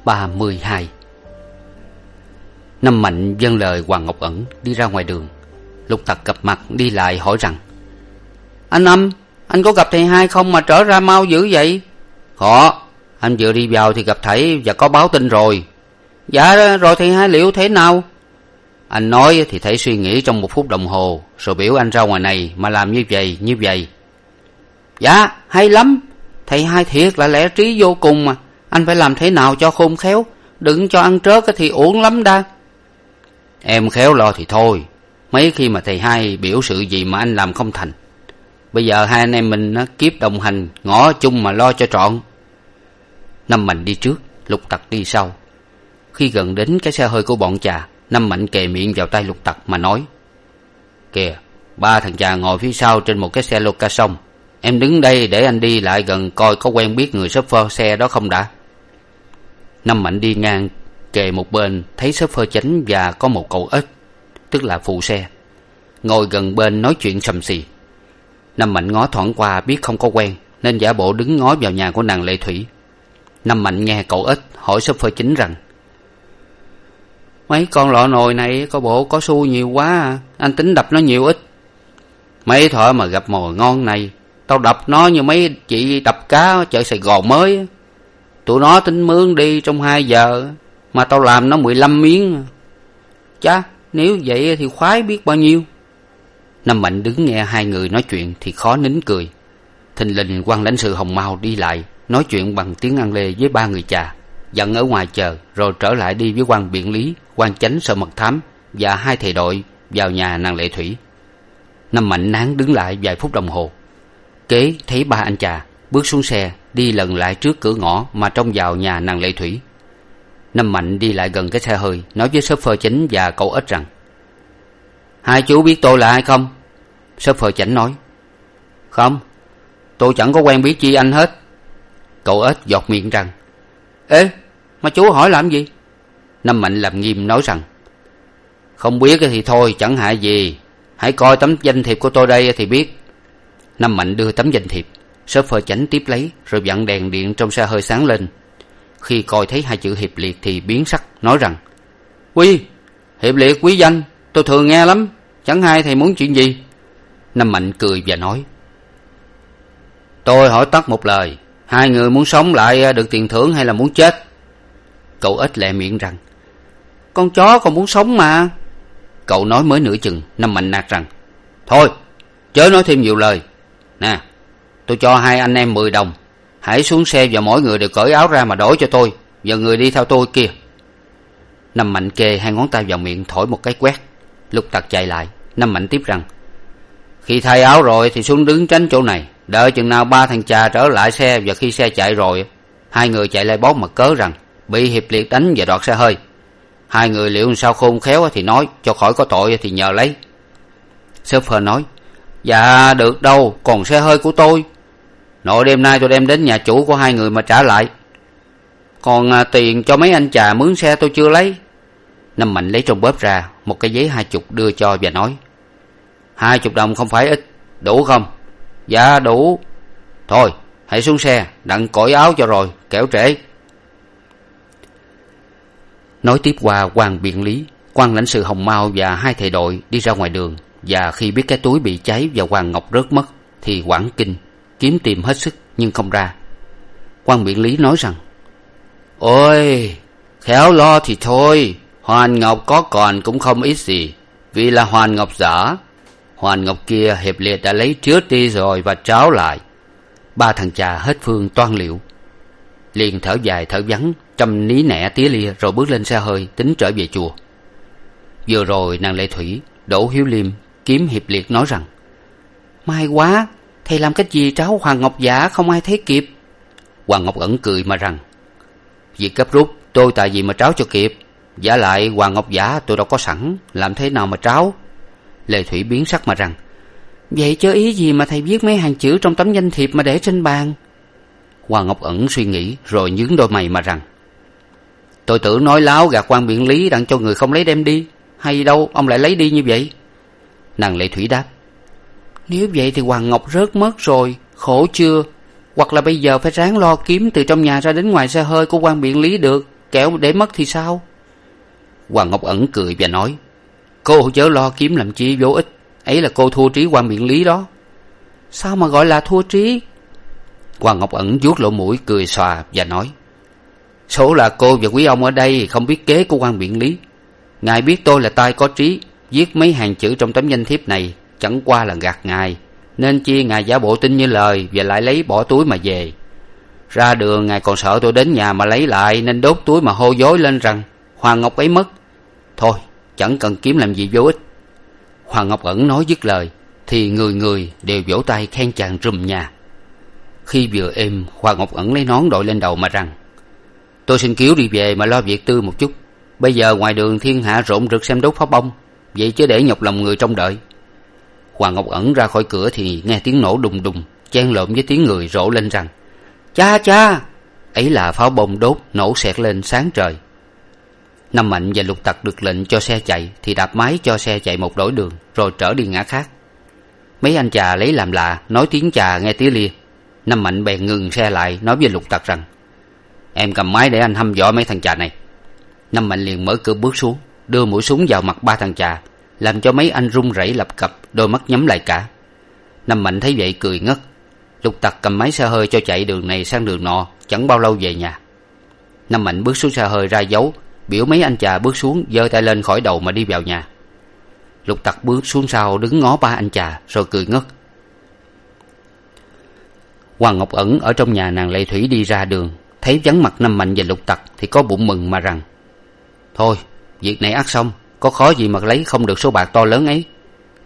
Tập ba mươi hai. Năm mạnh dâng lời hoàng ngọc ẩn đi ra ngoài đường. Lục tặc gặp mặt đi lại hỏi rằng, anh âm, anh có gặp thầy hai không mà trở ra mau dữ vậy? Có, anh vừa đi vào thì gặp thầy và có báo tin rồi. Dạ rồi thầy hai liệu thế nào? Anh nói thì thầy suy nghĩ trong một phút đồng hồ, rồi biểu anh ra ngoài này mà làm như vậy như vậy. Dạ hay lắm, thầy hai thiệt là lẽ trí vô cùng mà anh phải làm thế nào cho khôn khéo? Đừng cho ăn trớt thì uổng lắm đa. Em khéo lo thì thôi. Mấy khi mà thầy hai biểu sự gì mà anh làm không thành. Bây giờ hai anh em mình kiếp đồng hành, ngõ chung mà lo cho trọn. Năm mạnh đi trước, lục tặc đi sau. Khi gần đến cái xe hơi của bọn chà, năm mạnh kề miệng vào tay lục tặc mà nói, kìa, ba thằng chà ngồi phía sau trên một cái xe lô ca sông. Em đứng đây để anh đi lại gần coi có quen biết người s phơ xe đó không đã? Năm mạnh đi ngang kề một bên, thấy sớp phơ chánh và có một cậu ếch, tức là phụ xe. Ngồi gần bên nói chuyện sầm xì. Năm mạnh ngó thoảng qua biết không có quen, nên giả bộ đứng ngó vào nhà của nàng lệ thủy. Năm mạnh nghe cậu ếch hỏi sớp phơ chính rằng, mấy con lọ nồi này có bộ có xu nhiều quá à anh tính đập nó nhiều ít. Mấy thợ mà gặp mồi ngon này, tao đập nó như mấy chị đập cá ở chợ sài gòn mới tụi nó tính mướn đi trong hai giờ, mà tao làm nó mười lăm miếng. Chá, nếu vậy thì khoái biết bao nhiêu. Năm mạnh đứng nghe hai người nói chuyện thì khó nín cười. Thình lình quan lãnh sự hồng mau đi lại, nói chuyện bằng tiếng ăn lê với ba người chà dặn ở ngoài chờ, rồi trở lại đi với quan biện lý, quan chánh sợ mật thám và hai thầy đội vào nhà nàng lệ thủy. Năm mạnh nán đứng lại vài phút đồng hồ. Kế, thấy ba anh chà bước xuống xe, đi lần lại trước cửa ngõ mà trông vào nhà nàng lệ thủy. Năm mạnh đi lại gần cái xe hơi, nói với s phơ chánh và cậu ếch rằng, hai chú biết tôi là ai không? S phơ chánh nói, không, tôi chẳng có quen biết chi anh hết. Cậu ếch giọt miệng rằng, ê, mà chú hỏi làm gì? Năm mạnh làm nghiêm nói rằng, không biết thì thôi, chẳng hại gì. Hãy coi tấm danh thiệp của tôi đây thì biết. Năm mạnh đưa tấm danh thiệp sớp phơ chánh tiếp lấy, rồi vặn đèn điện trong xe hơi sáng lên. Khi coi thấy hai chữ hiệp liệt thì biến sắc, nói rằng, quy, hiệp liệt quý danh, tôi thường nghe lắm, chẳng hay thầy muốn chuyện gì? Năm mạnh cười và nói, tôi hỏi tắt một lời, hai người muốn sống lại được tiền thưởng hay là muốn chết? Cậu ếch lẹ miệng rằng, con chó còn muốn sống mà. Cậu nói mới nửa chừng năm mạnh nạt rằng, thôi, chớ nói thêm nhiều lời. Nè tôi cho hai anh em mười đồng. Hãy xuống xe và mỗi người đều cởi áo ra mà đổi cho tôi và người đi theo tôi kia. Năm mạnh kê hai ngón tay vào miệng thổi một cái quét. Lục tặc chạy lại. Năm mạnh tiếp rằng, khi thay áo rồi thì xuống đứng tránh chỗ này. Đợi chừng nào ba thằng cha trở lại xe và khi xe chạy rồi, hai người chạy lại bóp mật cớ rằng bị hiệp liệt đánh và đoạt xe hơi. Hai người liệu sao khôn khéo thì nói, cho khỏi có tội thì nhờ lấy. Sếp phơ nói dạ được đâu, còn xe hơi của tôi nội đêm nay tôi đem đến nhà chủ của hai người mà trả lại. Còn à, tiền cho mấy anh chà mướn xe tôi chưa lấy. Năm mạnh lấy trong bóp ra một cái giấy hai chục đưa cho và nói hai chục đồng không phải ít đủ không? Dạ đủ. Thôi hãy xuống xe đặng cởi áo cho rồi kẻo trễ. Nói tiếp qua quan biện lý quan lãnh sự hồng mao và hai thầy đội đi ra ngoài đường và khi biết cái túi bị cháy và hoàng ngọc rớt mất thì quảng kinh kiếm tìm hết sức, nhưng không ra. Quan biện lý nói rằng, ôi, khéo lo thì thôi, hoàn ngọc có còn cũng không ít gì, vì là hoàn ngọc giả. Hoàn ngọc kia hiệp liệt đã lấy trước đi rồi và tráo lại. Ba thằng cha hết phương toan liệu liền thở dài thở vắng trăm ní nẻ tía lia rồi bước lên xe hơi, tính trở về chùa. Vừa rồi nàng lệ thủy, đỗ hiếu liêm, kiếm hiệp liệt nói rằng, may quá thầy làm cách gì tráo hoàng ngọc giả không ai thấy kịp? Hoàng ngọc ẩn cười mà rằng, việc gấp rút, tôi tại vì mà tráo cho kịp. Giả lại, hoàng ngọc giả tôi đâu có sẵn, làm thế nào mà tráo? Lê thủy biến sắc mà rằng, vậy chớ ý gì mà thầy viết mấy hàng chữ trong tấm danh thiệp mà để trên bàn? Hoàng ngọc ẩn suy nghĩ, rồi nhướng đôi mày mà rằng, tôi tưởng nói láo gạt quan biện lý đặng cho người không lấy đem đi, hay đâu ông lại lấy đi như vậy? Nàng lệ thủy đáp nếu vậy thì hoàng ngọc rớt mất rồi, khổ chưa? Hoặc là bây giờ phải ráng lo kiếm từ trong nhà ra đến ngoài xe hơi của quan biện lý được, kẻo để mất thì sao? Hoàng ngọc ẩn cười và nói, cô chớ lo kiếm làm chi, vô ích. Ấy là cô thua trí quan biện lý đó. Sao mà gọi là thua trí? Hoàng ngọc ẩn vuốt lỗ mũi cười xòa và nói, số là cô và quý ông ở đây không biết kế của quan biện lý. Ngài biết tôi là tai có trí, viết mấy hàng chữ trong tấm danh thiếp này chẳng qua là gạt ngài, nên chi ngài giả bộ tin như lời và lại lấy bỏ túi mà về. Ra đường, ngài còn sợ tôi đến nhà mà lấy lại nên đốt túi mà hô dối lên rằng, hoàng ngọc ấy mất. Thôi, chẳng cần kiếm làm gì vô ích. Hoàng ngọc ẩn nói dứt lời, thì người người đều vỗ tay khen chàng rùm nhà. Khi vừa êm, hoàng ngọc ẩn lấy nón đội lên đầu mà rằng, tôi xin cứu đi về mà lo việc tư một chút. Bây giờ ngoài đường thiên hạ rộn rực xem đốt pháo bông, vậy chứ để nhọc lòng người trông đợi hoàng ngọc ẩn ra khỏi cửa thì nghe tiếng nổ đùng đùng, chen lộn với tiếng người rộ lên rằng, cha cha! Ấy là pháo bông đốt nổ xẹt lên sáng trời. Năm mạnh và lục tặc được lệnh cho xe chạy thì đạp máy cho xe chạy một đổi đường, rồi trở đi ngã khác. Mấy anh chà lấy làm lạ, nói tiếng chà nghe tía lia. Năm mạnh bèn ngừng xe lại, nói với lục tặc rằng, em cầm máy để anh hăm dọa mấy thằng chà này. Năm mạnh liền mở cửa bước xuống, đưa mũi súng vào mặt ba thằng chà làm cho mấy anh run rẩy lập cập, đôi mắt nhắm lại cả. Năm mạnh thấy vậy cười ngất. Lục tặc cầm máy xe hơi cho chạy đường này sang đường nọ, chẳng bao lâu về nhà. Năm mạnh bước xuống xe hơi ra dấu, biểu mấy anh chà bước xuống, giơ tay lên khỏi đầu mà đi vào nhà. Lục tặc bước xuống sau đứng ngó ba anh chà, rồi cười ngất. Hoàng ngọc ẩn ở trong nhà nàng lệ thủy đi ra đường, thấy vắng mặt năm mạnh và lục tặc thì có bụng mừng mà rằng, thôi, việc này ắt xong có khó gì mà lấy không được số bạc to lớn ấy?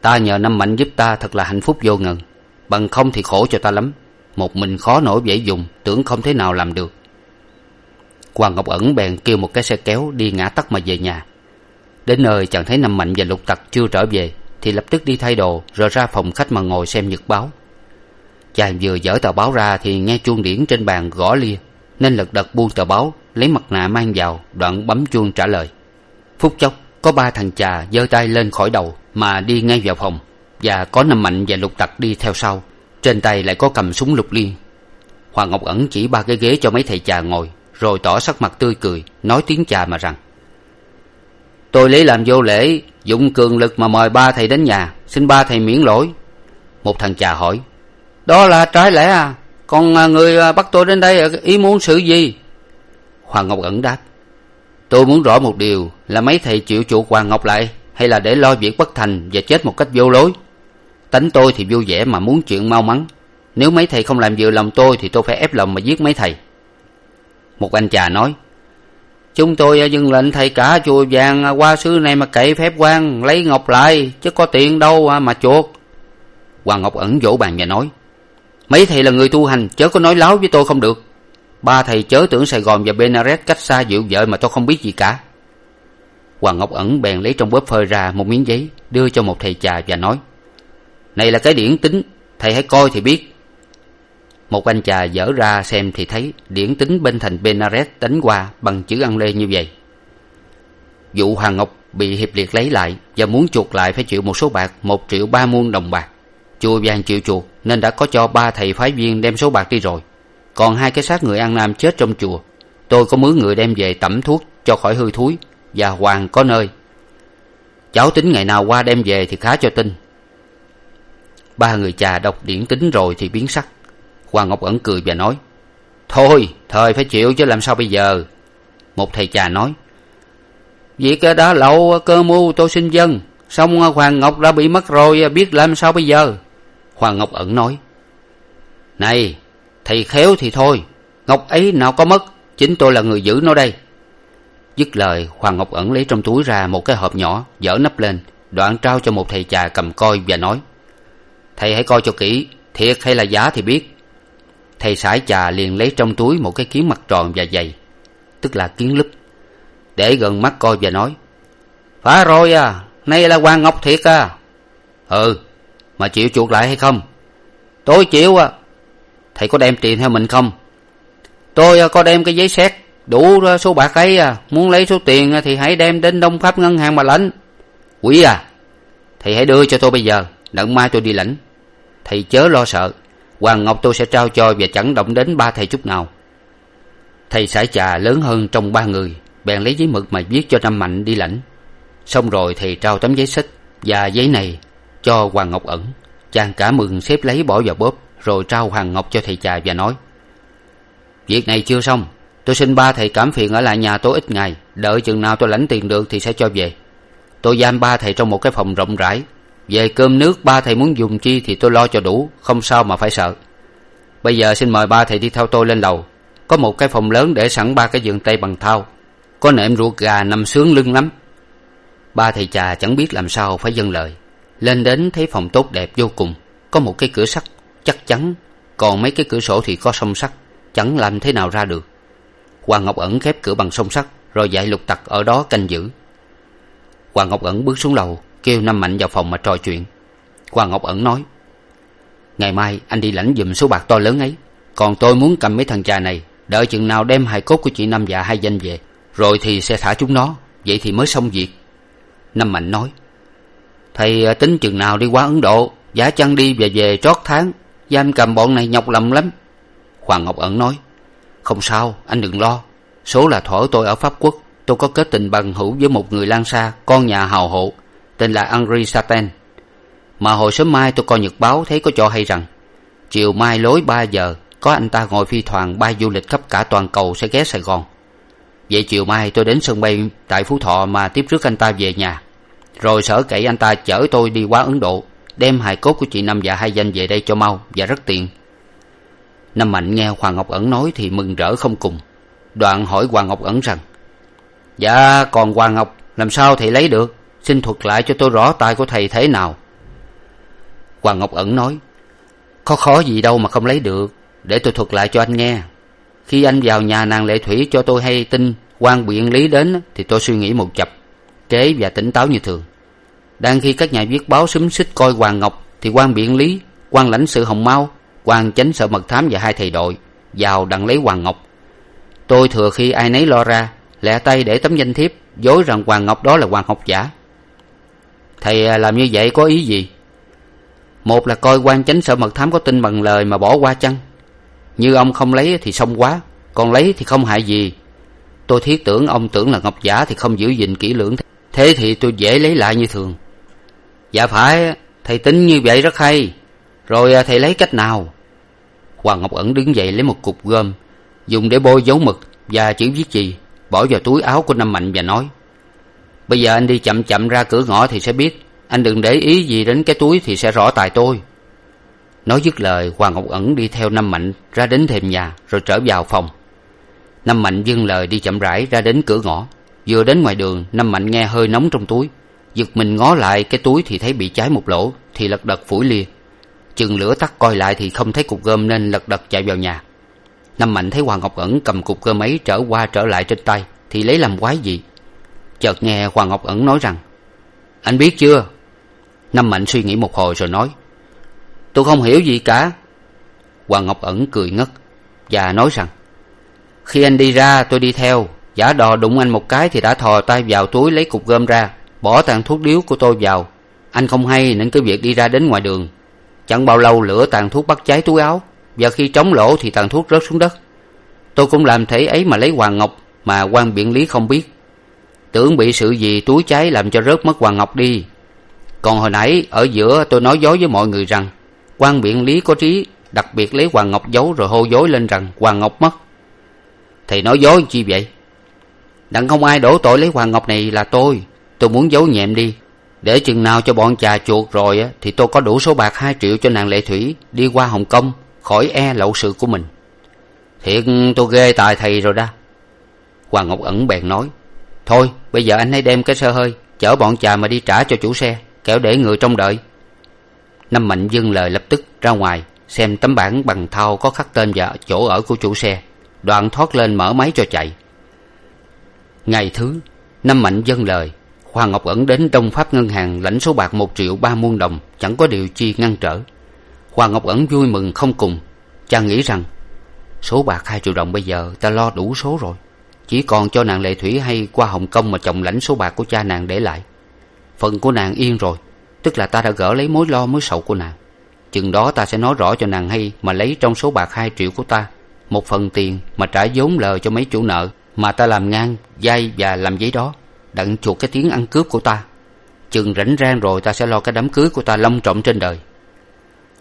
Ta nhờ năm mạnh giúp ta thật là hạnh phúc vô ngần. Bằng không thì khổ cho ta lắm. Một mình khó nổi dễ dùng, tưởng không thế nào làm được. Hoàng ngọc ẩn bèn kêu một cái xe kéo đi ngã tắt mà về nhà. Đến nơi chàng thấy năm mạnh và lục tặc chưa trở về, thì lập tức đi thay đồ, rồi ra phòng khách mà ngồi xem nhật báo. Chàng vừa dở tờ báo ra thì nghe chuông điển trên bàn gõ lia, nên lật đật buông tờ báo, lấy mặt nạ mang vào, đoạn bấm chuông trả lời. Phút chốc có ba thằng chà giơ tay lên khỏi đầu mà đi ngay vào phòng, và có năm mạnh và lục tặc đi theo sau. Trên tay lại có cầm súng lục liên. Hoàng ngọc ẩn chỉ ba cái ghế cho mấy thầy chà ngồi, rồi tỏ sắc mặt tươi cười, nói tiếng chà mà rằng, tôi lấy làm vô lễ, dụng cường lực mà mời ba thầy đến nhà, xin ba thầy miễn lỗi. Một thằng chà hỏi, đó là trái lẽ à? Còn à, người à, bắt tôi đến đây à, ý muốn sự gì? Hoàng ngọc ẩn đáp tôi muốn rõ một điều, là mấy thầy chịu chuộc hoàng ngọc lại, hay là để lo việc bất thành và chết một cách vô lối? Tánh tôi thì vui vẻ mà muốn chuyện mau mắn. Nếu mấy thầy không làm vừa lòng tôi thì tôi phải ép lòng mà giết mấy thầy. Một anh chà nói, chúng tôi dâng lệnh thầy cả chùa vàng à, qua xứ này mà cậy phép quan, lấy ngọc lại, chứ có tiền đâu à, mà chuộc. Hoàng ngọc ẩn vỗ bàn và nói, mấy thầy là người tu hành, chớ có nói láo với tôi không được ba thầy chớ tưởng sài gòn và benares cách xa dịu vợ mà tôi không biết gì cả. Hoàng ngọc ẩn bèn lấy trong bóp phơi ra một miếng giấy, đưa cho một thầy chà và nói, này là cái điển tính, thầy hãy coi thì biết. Một anh chà dở ra xem thì thấy điển tính bên thành benares đánh qua bằng chữ ăn lê như vậy. Vụ hoàng ngọc bị hiệp liệt lấy lại và muốn chuộc lại phải chịu một số bạc, một triệu ba muôn đồng bạc. Chùa vàng chịu chuộc nên đã có cho ba thầy phái viên đem số bạc đi rồi còn hai cái xác người an nam chết trong chùa. Tôi có mướn người đem về tẩm thuốc cho khỏi hư thúi và hoàng có nơi. Cháu tính ngày nào qua đem về thì khá cho tin. Ba người chà đọc điển tính rồi thì biến sắc. Hoàng ngọc ẩn cười và nói, thôi, thời phải chịu chứ làm sao bây giờ? Một thầy chà nói, việc đã lậu cơ mưu tôi xin dân. Xong hoàng ngọc đã bị mất rồi, biết làm sao bây giờ? Hoàng ngọc ẩn nói, này thầy khéo thì thôi, ngọc ấy nào có mất, chính tôi là người giữ nó đây. Dứt lời, hoàng ngọc ẩn lấy trong túi ra một cái hộp nhỏ, dở nắp lên, đoạn trao cho một thầy trà cầm coi và nói, thầy hãy coi cho kỹ, thiệt hay là giả thì biết. Thầy sải chà liền lấy trong túi một cái kiến mặt tròn và dày tức là kiến lúp, để gần mắt coi và nói phải rồi à nay là hoàng ngọc thiệt à. Ừ mà chịu chuộc lại hay không? Tôi chịu à thầy có đem tiền theo mình không? Tôi à, có đem cái giấy xét. Đủ số bạc ấy à. muốn lấy số tiền à, thì hãy đem đến đông pháp ngân hàng mà lãnh. Quý à. Thầy hãy đưa cho tôi bây giờ. Đặng mai tôi đi lãnh. Thầy chớ lo sợ. Hoàng ngọc tôi sẽ trao cho và chẳng động đến ba thầy chút nào. Thầy sải chà lớn hơn trong ba người, bèn lấy giấy mực mà viết cho năm mạnh đi lãnh. Xong rồi thầy trao tấm giấy xích và giấy này cho hoàng ngọc ẩn. Chàng cả mừng xếp lấy bỏ vào bóp rồi trao hoàng ngọc cho thầy trà và nói, việc này chưa xong. Tôi xin ba thầy cảm phiền ở lại nhà tôi ít ngày. Đợi chừng nào tôi lãnh tiền được thì sẽ cho về. Tôi giam ba thầy trong một cái phòng rộng rãi. Về cơm nước ba thầy muốn dùng chi thì tôi lo cho đủ, không sao mà phải sợ. Bây giờ xin mời ba thầy đi theo tôi lên lầu. Có một cái phòng lớn để sẵn ba cái giường tây bằng thau. Có nệm ruột gà nằm sướng lưng lắm. Ba thầy trà chẳng biết làm sao phải dâng lời. Lên đến thấy phòng tốt đẹp vô cùng. Có một cái cửa sắt chắc chắn còn mấy cái cửa sổ thì có song sắt, chẳng làm thế nào ra được. Hoàng ngọc ẩn khép cửa bằng song sắt, rồi dạy lục tặc ở đó canh giữ. Hoàng ngọc ẩn bước xuống lầu, kêu năm mạnh vào phòng mà trò chuyện. Hoàng ngọc ẩn nói, ngày mai anh đi lãnh giùm số bạc to lớn ấy, còn tôi muốn cầm mấy thằng trà này, đợi chừng nào đem hài cốt của chị năm dạ hai danh về, rồi thì sẽ thả chúng nó, vậy thì mới xong việc. Năm mạnh nói, thầy tính chừng nào đi qua ấn độ giả chăng đi về về trót tháng giam cầm bọn này nhọc lòng lắm. Hoàng ngọc ẩn nói, không sao, anh đừng lo. Số là thuở tôi ở pháp quốc, tôi có kết tình bằng hữu với một người lan sa, con nhà hào hộ, tên là henri saten mà hồi sớm mai tôi coi nhật báo thấy có cho hay rằng, chiều mai lối ba giờ, có anh ta ngồi phi thuyền bay du lịch khắp cả toàn cầu sẽ ghé sài gòn. Vậy chiều mai tôi đến sân bay tại phú thọ mà tiếp rước anh ta về nhà. Rồi sở cậy anh ta chở tôi đi qua ấn độ đem hài cốt của chị năm và hai danh về đây cho mau, và rất tiện. Năm mạnh nghe hoàng ngọc ẩn nói thì mừng rỡ không cùng. Đoạn hỏi hoàng ngọc ẩn rằng dạ còn hoàng ngọc, làm sao thầy lấy được? Xin thuật lại cho tôi rõ tay của thầy thế nào. Hoàng ngọc ẩn nói, có khó gì đâu mà không lấy được, để tôi thuật lại cho anh nghe. Khi anh vào nhà nàng lệ thủy cho tôi hay tin quan biện lý đến, thì tôi suy nghĩ một chập, kế và tỉnh táo như thường đang khi các nhà viết báo xúm xích coi hoàng ngọc thì quan biện lý, quan lãnh sự hồng mau quan chánh sợ mật thám và hai thầy đội vào đặng lấy hoàng ngọc. Tôi thừa khi ai nấy lo ra, lẹ tay để tấm danh thiếp, dối rằng hoàng ngọc đó là hoàng ngọc giả. Thầy à, làm như vậy có ý gì? Một là coi quan chánh sợ mật thám có tin bằng lời mà bỏ qua chăng? Như ông không lấy thì xong quá, còn lấy thì không hại gì. Tôi thiết tưởng ông tưởng là ngọc giả thì không giữ gìn kỹ lưỡng thế thì tôi dễ lấy lại như thường dạ phải, thầy tính như vậy rất hay. Rồi à, thầy lấy cách nào? Hoàng ngọc ẩn đứng dậy lấy một cục gom, dùng để bôi dấu mực và chữ viết gì, bỏ vào túi áo của năm mạnh và nói, bây giờ anh đi chậm chậm ra cửa ngõ thì sẽ biết, anh đừng để ý gì đến cái túi thì sẽ rõ tài tôi. Nói dứt lời, hoàng ngọc ẩn đi theo năm mạnh ra đến thềm nhà, rồi trở vào phòng. Năm mạnh dâng lời đi chậm rãi ra đến cửa ngõ. Vừa đến ngoài đường, năm mạnh nghe hơi nóng trong túi giật mình ngó lại cái túi thì thấy bị cháy một lỗ, thì lật đật phủi lia chừng lửa tắt coi lại thì không thấy cục gom nên lật đật chạy vào nhà. Năm mạnh thấy hoàng ngọc ẩn cầm cục gom ấy trở qua trở lại trên tay, thì lấy làm quái gì? Chợt nghe hoàng ngọc ẩn nói rằng, anh biết chưa? Năm mạnh suy nghĩ một hồi rồi nói, tôi không hiểu gì cả. Hoàng ngọc ẩn cười ngất và nói rằng, khi anh đi ra, tôi đi theo. Giả đò đụng anh một cái thì đã thò tay vào túi lấy cục gom ra bỏ tàn thuốc điếu của tôi vào. Anh không hay nên cứ việc đi ra đến ngoài đường. Chẳng bao lâu lửa tàn thuốc bắt cháy túi áo, và khi trống lỗ thì tàn thuốc rớt xuống đất. Tôi cũng làm thế ấy mà lấy hoàng ngọc mà quan biện lý không biết. Tưởng bị sự gì túi cháy làm cho rớt mất hoàng ngọc đi. Còn hồi nãy, ở giữa tôi nói dối với mọi người rằng, quan biện lý có trí, đặc biệt lấy hoàng ngọc giấu rồi hô dối lên rằng hoàng ngọc mất. Thầy nói dối chi vậy? Đặng không ai đổ tội lấy hoàng ngọc này là tôi tôi muốn giấu nhẹm đi. Để chừng nào cho bọn chà chuột rồi thì tôi có đủ số bạc hai triệu cho nàng lệ thủy đi qua hồng kông, khỏi e lậu sự của mình. Thiệt, tôi ghê tài thầy rồi đó. Hoàng ngọc ẩn bèn nói, thôi, bây giờ anh hãy đem cái xe hơi, chở bọn chà mà đi trả cho chủ xe, kẻo để người trông đợi. Năm mạnh dâng lời lập tức ra ngoài, xem tấm bảng bằng thau có khắc tên và chỗ ở của chủ xe. Đoạn thoát lên mở máy cho chạy. Ngày thứ, năm mạnh dâng lời hoàng ngọc ẩn đến đông pháp ngân hàng lãnh số bạc một triệu ba muôn đồng, chẳng có điều chi ngăn trở. Hoàng ngọc ẩn vui mừng không cùng. Chàng nghĩ rằng, số bạc hai triệu đồng bây giờ ta lo đủ số rồi. Chỉ còn cho nàng lệ thủy hay qua hồng kông mà chồng lãnh số bạc của cha nàng để lại. Phần của nàng yên rồi, tức là ta đã gỡ lấy mối lo mối sầu của nàng. Chừng đó ta sẽ nói rõ cho nàng hay mà lấy trong số bạc hai triệu của ta. Một phần tiền mà trả vốn lờ cho mấy chủ nợ mà ta làm ngang vay và làm giấy đó đặng chuộc cái tiếng ăn cướp của ta. Chừng rảnh rang rồi ta sẽ lo cái đám cưới của ta long trọng trên đời.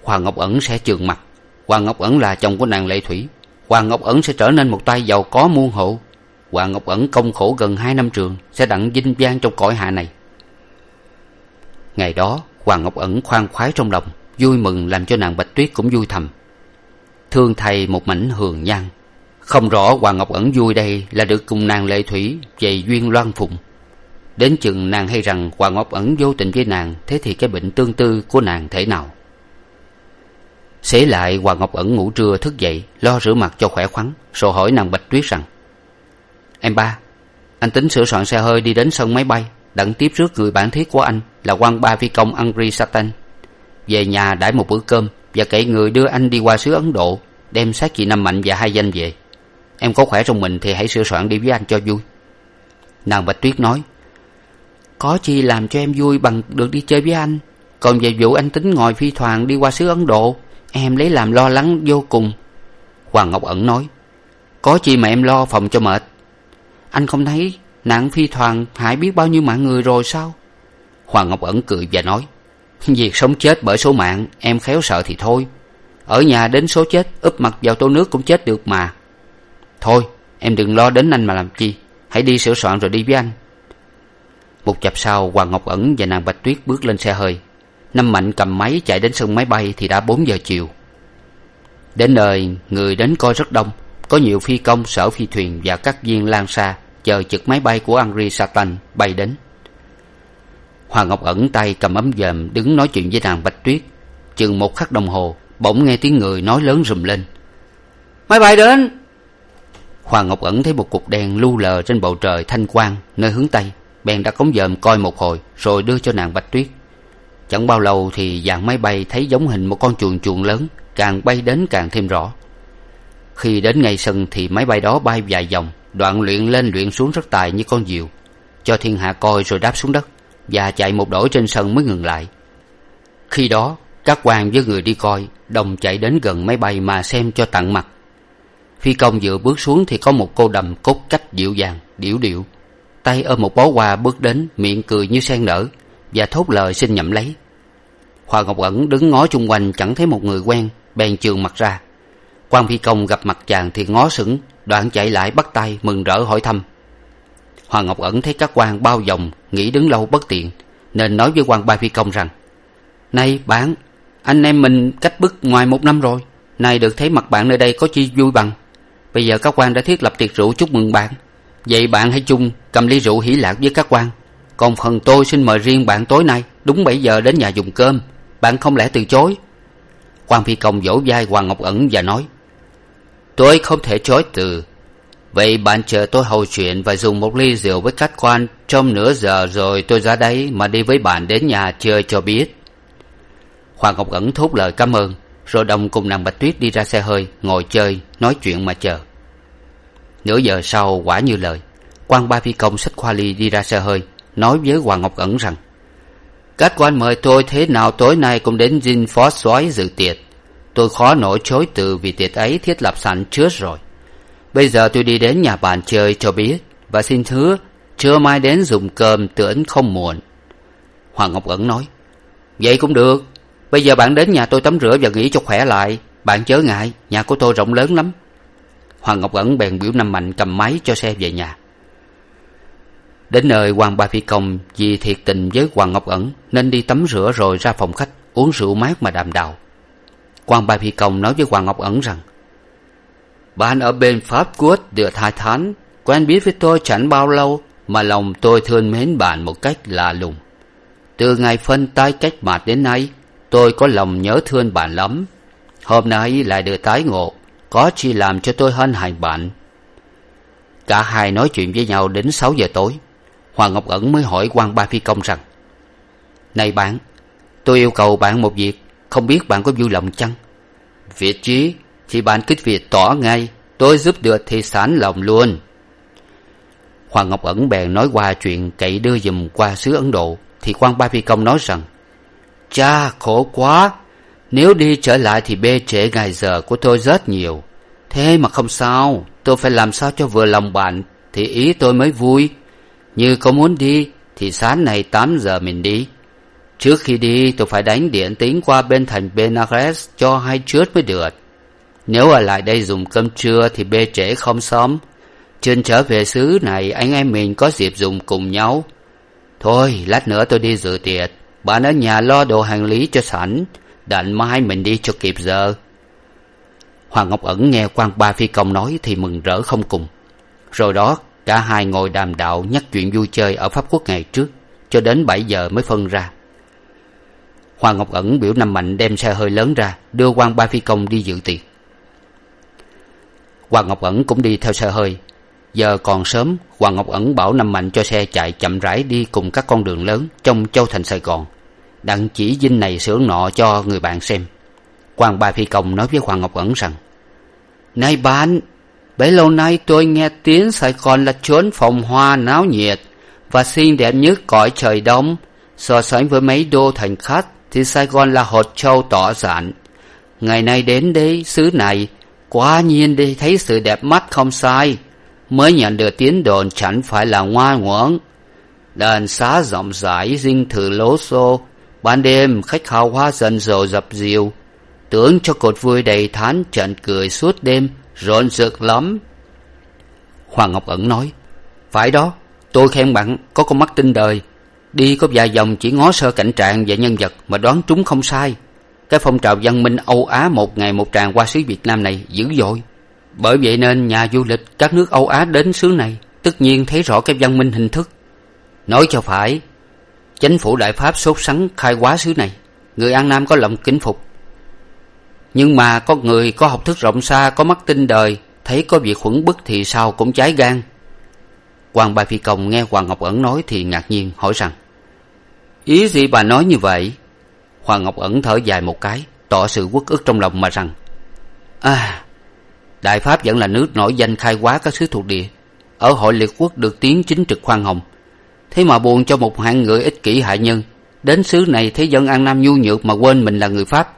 Hoàng ngọc ẩn sẽ trường mặt. Hoàng ngọc ẩn là chồng của nàng lệ thủy. Hoàng ngọc ẩn sẽ trở nên một tay giàu có muôn hộ hoàng ngọc ẩn công khổ gần hai năm trường sẽ đặng vinh vang trong cõi hạ này. Ngày đó, hoàng ngọc ẩn khoan khoái trong lòng, vui mừng làm cho nàng bạch tuyết cũng vui thầm. Thương thầy một mảnh hường nhan không rõ hoàng ngọc ẩn vui đây là được cùng nàng lệ thủy về duyên loan phụng đến chừng nàng hay rằng hoàng ngọc ẩn vô tình với nàng, thế thì cái bệnh tương tư của nàng thể nào? Xế lại hoàng ngọc ẩn ngủ trưa thức dậy, lo rửa mặt cho khỏe khoắn, rồi hỏi nàng bạch tuyết rằng, em ba, anh tính sửa soạn xe hơi đi đến sân máy bay, đặng tiếp rước người bản thiết của anh là quan ba phi công angri satan. Về nhà đãi một bữa cơm và kể người đưa anh đi qua xứ ấn độ, đem xác chị năm mạnh và hai danh về. Em có khỏe trong mình thì hãy sửa soạn đi với anh cho vui. Nàng bạch tuyết nói có chi làm cho em vui bằng được đi chơi với anh. Còn về vụ anh tính ngồi phi thoảng đi qua xứ ấn độ, em lấy làm lo lắng vô cùng. Hoàng ngọc ẩn nói, có chi mà em lo phòng cho mệt. Anh không thấy nạn phi thoảng hại biết bao nhiêu mạng người rồi sao? Hoàng ngọc ẩn cười và nói, việc sống chết bởi số mạng, em khéo sợ thì thôi. Ở nhà đến số chết, úp mặt vào tô nước cũng chết được mà. Thôi, em đừng lo đến anh mà làm chi. Hãy đi sửa soạn rồi đi với anh một chập sau, hoàng ngọc ẩn và nàng bạch tuyết bước lên xe hơi. Năm mạnh cầm máy chạy đến sân máy bay thì đã bốn giờ chiều. Đến nơi, người đến coi rất đông. Có nhiều phi công, sở phi thuyền và các viên lan xa chờ chực máy bay của angri satan bay đến. Hoàng ngọc ẩn tay cầm ấm dòm đứng nói chuyện với nàng bạch tuyết. Chừng một khắc đồng hồ, bỗng nghe tiếng người nói lớn rùm lên. Máy bay đến! Hoàng ngọc ẩn thấy một cục đèn lu lờ trên bầu trời thanh quang, nơi hướng tây bèn đã cống dòm coi một hồi, rồi đưa cho nàng bạch tuyết. Chẳng bao lâu thì dàn máy bay thấy giống hình một con chuồn chuồn lớn, càng bay đến càng thêm rõ. Khi đến ngay sân thì máy bay đó bay vài vòng, đoạn luyện lên luyện xuống rất tài như con diều, cho thiên hạ coi rồi đáp xuống đất và chạy một đổi trên sân mới ngừng lại. Khi đó, các quan với người đi coi đồng chạy đến gần máy bay mà xem cho tận mặt. Phi công vừa bước xuống thì có một cô đầm cốt cách dịu dàng, điểu điệu tay ôm một bó hoa bước đến, miệng cười như sen nở, và thốt lời xin nhậm lấy. Hòa ngọc ẩn đứng ngó chung quanh chẳng thấy một người quen, bèn trường mặt ra. Quan phi công gặp mặt chàng thì ngó sững, đoạn chạy lại bắt tay mừng rỡ hỏi thăm. Hòa ngọc ẩn thấy các quan bao vòng, nghĩ đứng lâu bất tiện, nên nói với quan ba phi công rằng, này bạn, anh em mình cách bức ngoài một năm rồi, nay được thấy mặt bạn nơi đây có chi vui bằng. Bây giờ các quan đã thiết lập tiệc rượu chúc mừng bạn vậy bạn hãy chung cầm ly rượu hỷ lạc với các quan. Còn phần tôi xin mời riêng bạn tối nay, đúng bảy giờ đến nhà dùng cơm. Bạn không lẽ từ chối? Quan phi công vỗ vai hoàng ngọc ẩn và nói, tôi không thể chối từ. Vậy bạn chờ tôi hầu chuyện và dùng một ly rượu với các quan trong nửa giờ rồi tôi ra đấy mà đi với bạn đến nhà chơi cho biết. Hoàng ngọc ẩn thốt lời cảm ơn, rồi đồng cùng nàng bạch tuyết đi ra xe hơi, ngồi chơi, nói chuyện mà chờ nửa giờ sau, quả như lời. Quan ba phi công xách khoa ly đi ra xe hơi, nói với hoàng ngọc ẩn rằng, các quan mời tôi thế nào tối nay cũng đến dinh phó soái dự tiệc. Tôi khó nổi chối từ vì tiệc ấy thiết lập sẵn trước rồi. Bây giờ tôi đi đến nhà bạn chơi cho biết và xin hứa trưa mai đến dùng cơm tưởng không muộn. Hoàng ngọc ẩn nói, vậy cũng được. Bây giờ bạn đến nhà tôi tắm rửa và nghỉ cho khỏe lại. Bạn chớ ngại nhà của tôi rộng lớn lắm hoàng ngọc ẩn bèn biểu năm mạnh cầm máy cho xe về nhà. Đến nơi, hoàng ba phi công vì thiệt tình với hoàng ngọc ẩn nên đi tắm rửa rồi ra phòng khách uống rượu mát mà đàm đạo. Quan ba phi công nói với hoàng ngọc ẩn rằng bạn ở bên pháp quốc được hai tháng quen biết với tôi chẳng bao lâu mà lòng tôi thương mến bạn một cách lạ lùng. Từ ngày phân tay cách mặt đến nay, tôi có lòng nhớ thương bạn lắm. Hôm nay lại được tái ngộ có chi làm cho tôi hân hạnh bạn. Cả hai nói chuyện với nhau đến sáu giờ tối. Hoàng ngọc ẩn mới hỏi quan ba phi công rằng, này bạn, tôi yêu cầu bạn một việc, không biết bạn có vui lòng chăng? Việc chí, thì bạn cứ việc tỏ ngay, tôi giúp được thì sẵn lòng luôn. Hoàng ngọc ẩn bèn nói qua chuyện cậy đưa giùm qua xứ ấn độ, thì quan ba phi công nói rằng, cha khổ quá nếu đi trở lại thì bê trễ ngày giờ của tôi rất nhiều. Thế mà không sao, tôi phải làm sao cho vừa lòng bạn, thì ý tôi mới vui. Như có muốn đi, thì sáng nay tám giờ mình đi. Trước khi đi, tôi phải đánh điện tính qua bên thành benares cho hai trước mới được. Nếu ở lại đây dùng cơm trưa thì bê trễ không sớm trên trở về xứ này, anh em mình có dịp dùng cùng nhau. Thôi, lát nữa tôi đi dự tiệc. Bạn ở nhà lo đồ hành lý cho sẵn đợi mai mình đi cho kịp giờ. Hoàng ngọc ẩn nghe quan ba phi công nói thì mừng rỡ không cùng. Rồi đó, cả hai ngồi đàm đạo nhắc chuyện vui chơi ở pháp quốc ngày trước, cho đến bảy giờ mới phân ra. Hoàng ngọc ẩn biểu năm mạnh đem xe hơi lớn ra, đưa quan ba phi công đi dự tiệc. Hoàng ngọc ẩn cũng đi theo xe hơi. Giờ còn sớm, hoàng ngọc ẩn bảo năm mạnh cho xe chạy chậm rãi đi cùng các con đường lớn trong châu thành sài gòn đặng chỉ dinh này xưởng nọ cho người bạn xem. Quan ba phi công nói với hoàng ngọc ẩn rằng, này bạn, bấy lâu nay tôi nghe tiếng sài gòn là chốn phòng hoa náo nhiệt và xinh đẹp nhất cõi trời đông. So sánh với mấy đô thành khác thì sài gòn là hột châu tỏ rạn. Ngày nay đến đây, xứ này quả nhiên đi thấy sự đẹp mắt không sai. Mới nhận được tiếng đồn chẳng phải là ngoan ngoãn. Đàn xá rộng rãi, dinh thự lố xô ban đêm, khách hào hoa dần dầu dập dìu. Tưởng cho cột vui đầy thán trận cười suốt đêm, rộn rực lắm. Hoàng ngọc ẩn nói, phải đó, tôi khen bạn có con mắt tinh đời. Đi có vài vòng chỉ ngó sơ cảnh trạng và nhân vật mà đoán trúng không sai. Cái phong trào văn minh âu á một ngày một tràng qua xứ việt nam này dữ dội. Bởi vậy nên nhà du lịch các nước âu á đến xứ này, tất nhiên thấy rõ cái văn minh hình thức. Nói cho phải chánh phủ đại pháp sốt sắng khai hóa xứ này. Người an nam có lòng kính phục. Nhưng mà có người có học thức rộng xa, có mắt tinh đời, thấy có việc khuẩn bức thì sao cũng cháy gan. Quan ba phi công nghe hoàng ngọc ẩn nói thì ngạc nhiên, hỏi rằng, ý gì bà nói như vậy? Hoàng ngọc ẩn thở dài một cái, tỏ sự uất ức trong lòng mà rằng à đại pháp vẫn là nước nổi danh khai hóa các xứ thuộc địa. Ở hội liệt quốc được tiếng chính trực khoan hồng thế mà buồn cho một hạng người ích kỷ hại nhân. Đến xứ này thấy dân an nam nhu nhược mà quên mình là người pháp.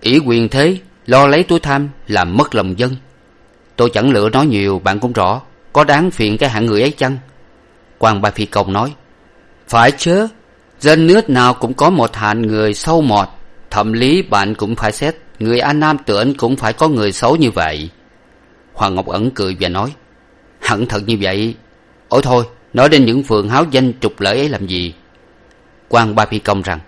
Ỷ quyền thế, lo lấy túi tham, làm mất lòng dân. Tôi chẳng lựa nói nhiều, bạn cũng rõ. Có đáng phiền cái hạng người ấy chăng? Quan ba phi công nói, phải chớ, dân nước nào cũng có một hạng người sâu mọt. Thậm lý bạn cũng phải xét, người an nam tưởng cũng phải có người xấu như vậy. Hoàng ngọc ẩn cười và nói, hẳn thật như vậy. Ôi thôi nói đến những phường háo danh trục lợi ấy làm gì? Quan ba phi công rằng,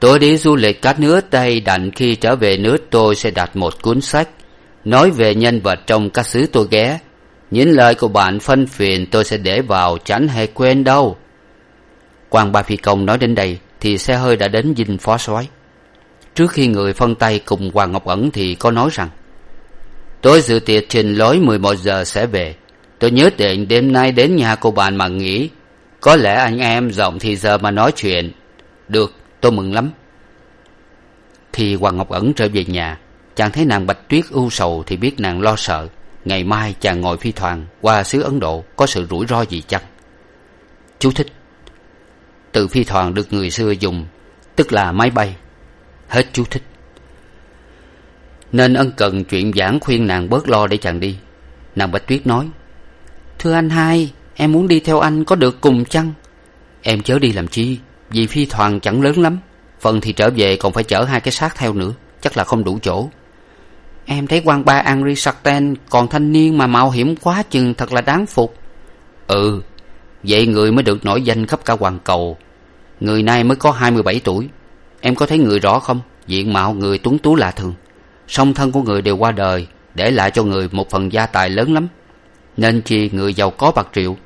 tôi đi du lịch các nước đây đành khi trở về nước tôi sẽ đặt một cuốn sách, nói về nhân vật trong các xứ tôi ghé. Những lời của bạn phân phiền tôi sẽ để vào, chẳng hề quên đâu. Quan ba phi công nói đến đây thì xe hơi đã đến dinh phó soái. Trước khi người phân tay cùng hoàng ngọc ẩn thì có nói rằng, tôi dự tiệc trình lối mười một giờ sẽ về tôi nhớ định đêm nay đến nhà cô bạn mà nghỉ có lẽ anh em rộng thì giờ mà nói chuyện, được, tôi mừng lắm. Khi hoàng ngọc ẩn trở về nhà, chàng thấy nàng bạch tuyết ưu sầu thì biết nàng lo sợ. Ngày mai chàng ngồi phi thuyền qua xứ ấn độ, có sự rủi ro gì chăng? Chú thích. Từ phi thuyền được người xưa dùng, tức là máy bay. Hết chú thích. Nên ân cần chuyện giảng khuyên nàng bớt lo để chàng đi. Nàng bạch tuyết nói thưa anh hai, em muốn đi theo anh có được cùng chăng? Em chớ đi làm chi, vì phi thoàn chẳng lớn lắm. Phần thì trở về còn phải chở hai cái xác theo nữa, chắc là không đủ chỗ. Em thấy quan ba henri sarten còn thanh niên mà mạo hiểm quá chừng thật là đáng phục. Ừ vậy người mới được nổi danh khắp cả hoàn cầu. Người nay mới có hai mươi bảy tuổi. Em có thấy người rõ không? Diện mạo người tuấn tú lạ thường. Song thân của người đều qua đời, để lại cho người một phần gia tài lớn lắm nên chi người giàu có bạc triệu.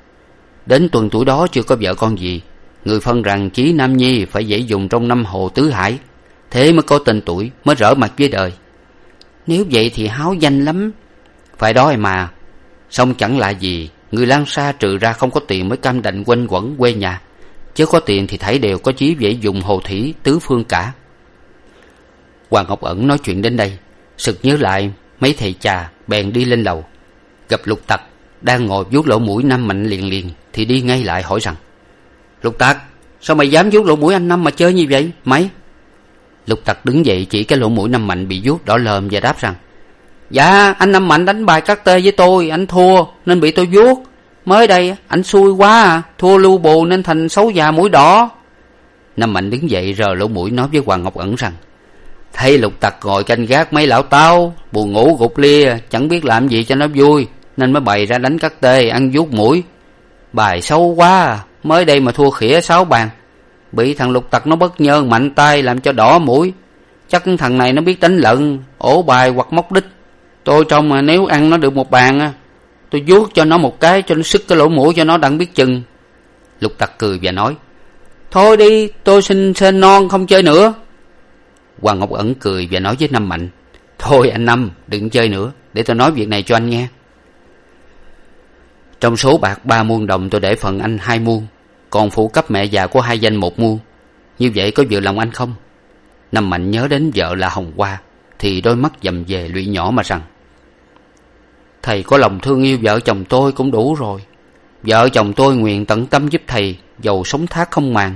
Đến tuần tuổi đó chưa có vợ con gì, người phân rằng chí nam nhi phải dễ dùng trong năm hồ tứ hải, thế mới có tên tuổi, mới rỡ mặt với đời. Nếu vậy thì háo danh lắm. Phải đó mà, xong chẳng lạ gì, người lan xa trừ ra không có tiền mới cam đành quanh quẩn quê nhà, chứ có tiền thì thảy đều có chí dễ dùng hồ thủy, tứ phương cả. Hoàng ngọc ẩn nói chuyện đến đây, sực nhớ lại mấy thầy trà bèn đi lên lầu, gặp lục tặc đang ngồi vuốt lỗ mũi năm mạnh liền liền, thì đi ngay lại hỏi rằng, lục tặc sao mày dám vuốt lỗ mũi anh năm mà chơi như vậy, mày? Lục tặc đứng dậy chỉ cái lỗ mũi năm mạnh bị vuốt đỏ lờm và đáp rằng dạ anh năm mạnh đánh bài cắt tê với tôi, anh thua nên bị tôi vuốt. Mới đây anh xui quá à thua lưu bù nên thành xấu già mũi đỏ. Năm mạnh đứng dậy rờ lỗ mũi nói với hoàng ngọc ẩn rằng, thấy lục tặc ngồi canh gác mấy lão tao, buồn ngủ gục lia, chẳng biết làm gì cho nó vui nên mới bày ra đánh cắt tê, ăn vuốt mũi. Bài xấu quá, mới đây mà thua khỉa sáu bàn. Bị thằng lục tặc nó bất nhơ mạnh tay làm cho đỏ mũi. Chắc thằng này nó biết đánh lận, ổ bài hoặc móc đích. Tôi trông mà nếu ăn nó được một bàn á, tôi vuốt cho nó một cái cho nó sức cái lỗ mũi cho nó đặng biết chừng. Lục tặc cười và nói, thôi đi, tôi xin sên non không chơi nữa. Hoàng ngọc ẩn cười và nói với năm mạnh, thôi anh năm, đừng chơi nữa, để tôi nói việc này cho anh nghe trong số bạc ba muôn đồng tôi để phần anh hai muôn, còn phụ cấp mẹ già của hai danh một muôn. Như vậy có vừa lòng anh không? Năm mạnh nhớ đến vợ là hồng hoa, thì đôi mắt dầm về lụy nhỏ mà rằng, thầy có lòng thương yêu vợ chồng tôi cũng đủ rồi. Vợ chồng tôi nguyện tận tâm giúp thầy dầu sống thác không màng.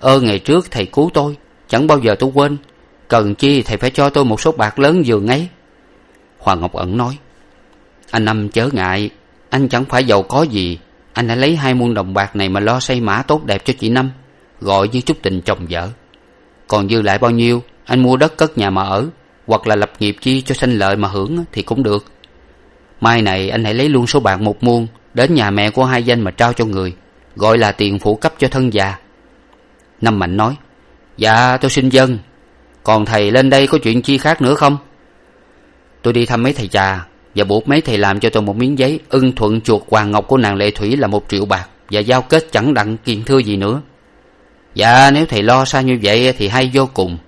Ơ ngày trước thầy cứu tôi, chẳng bao giờ tôi quên. Cần chi thầy phải cho tôi một số bạc lớn giường ấy. Hoàng ngọc ẩn nói, anh năm chớ ngại anh chẳng phải giàu có gì. Anh hãy lấy hai muôn đồng bạc này mà lo xây mã tốt đẹp cho chị năm, gọi như chút tình chồng vợ. Còn dư lại bao nhiêu, anh mua đất cất nhà mà ở, hoặc là lập nghiệp chi cho sanh lợi mà hưởng thì cũng được. Mai này anh hãy lấy luôn số bạc một muôn đến nhà mẹ của hai danh mà trao cho người, gọi là tiền phụ cấp cho thân già. Năm mạnh nói dạ tôi xin dân. Còn thầy lên đây có chuyện chi khác nữa không? Tôi đi thăm mấy thầy trà và buộc mấy thầy làm cho tôi một miếng giấy ưng thuận chuột hoàng ngọc của nàng lệ thủy là một triệu bạc và giao kết chẳng đặng kiện thưa gì nữa. Dạ nếu thầy lo xa như vậy thì hay vô cùng.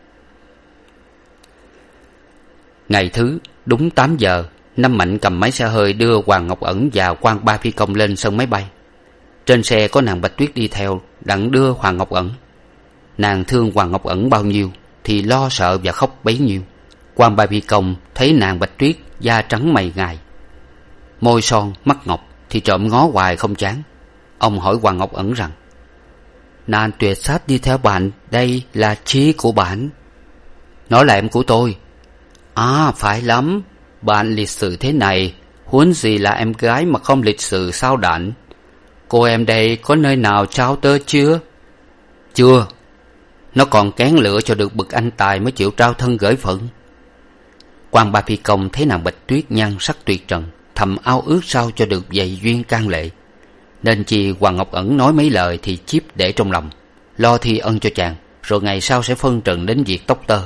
Ngày thứ, đúng tám giờ, năm mạnh cầm máy xe hơi đưa hoàng ngọc ẩn và quan ba phi công lên sân máy bay. Trên xe có nàng bạch tuyết đi theo, đặng đưa hoàng ngọc ẩn. Nàng thương hoàng ngọc ẩn bao nhiêu thì lo sợ và khóc bấy nhiêu. Quan ba phi công thấy nàng bạch tuyết da trắng mày ngài. Môi son, mắt ngọc thì trộm ngó hoài không chán. Ông hỏi hoàng ngọc ẩn rằng, nàng tuyệt sát đi theo bạn, đây là chí của bạn. Nó là em của tôi. À phải lắm. Bạn lịch sự thế này, huống gì là em gái mà không lịch sự sao đảnh cô em đây có nơi nào trao tơ chưa? Chưa. Nó còn kén lửa cho được bậc anh tài mới chịu trao thân gửi phận quan ba phi công thấy nàng bạch tuyết nhan sắc tuyệt trần, thầm ao ước sao cho được dày duyên can lệ. Nên chi hoàng ngọc ẩn nói mấy lời thì chíp để trong lòng, lo thi ân cho chàng, rồi ngày sau sẽ phân trần đến việc tóc tơ.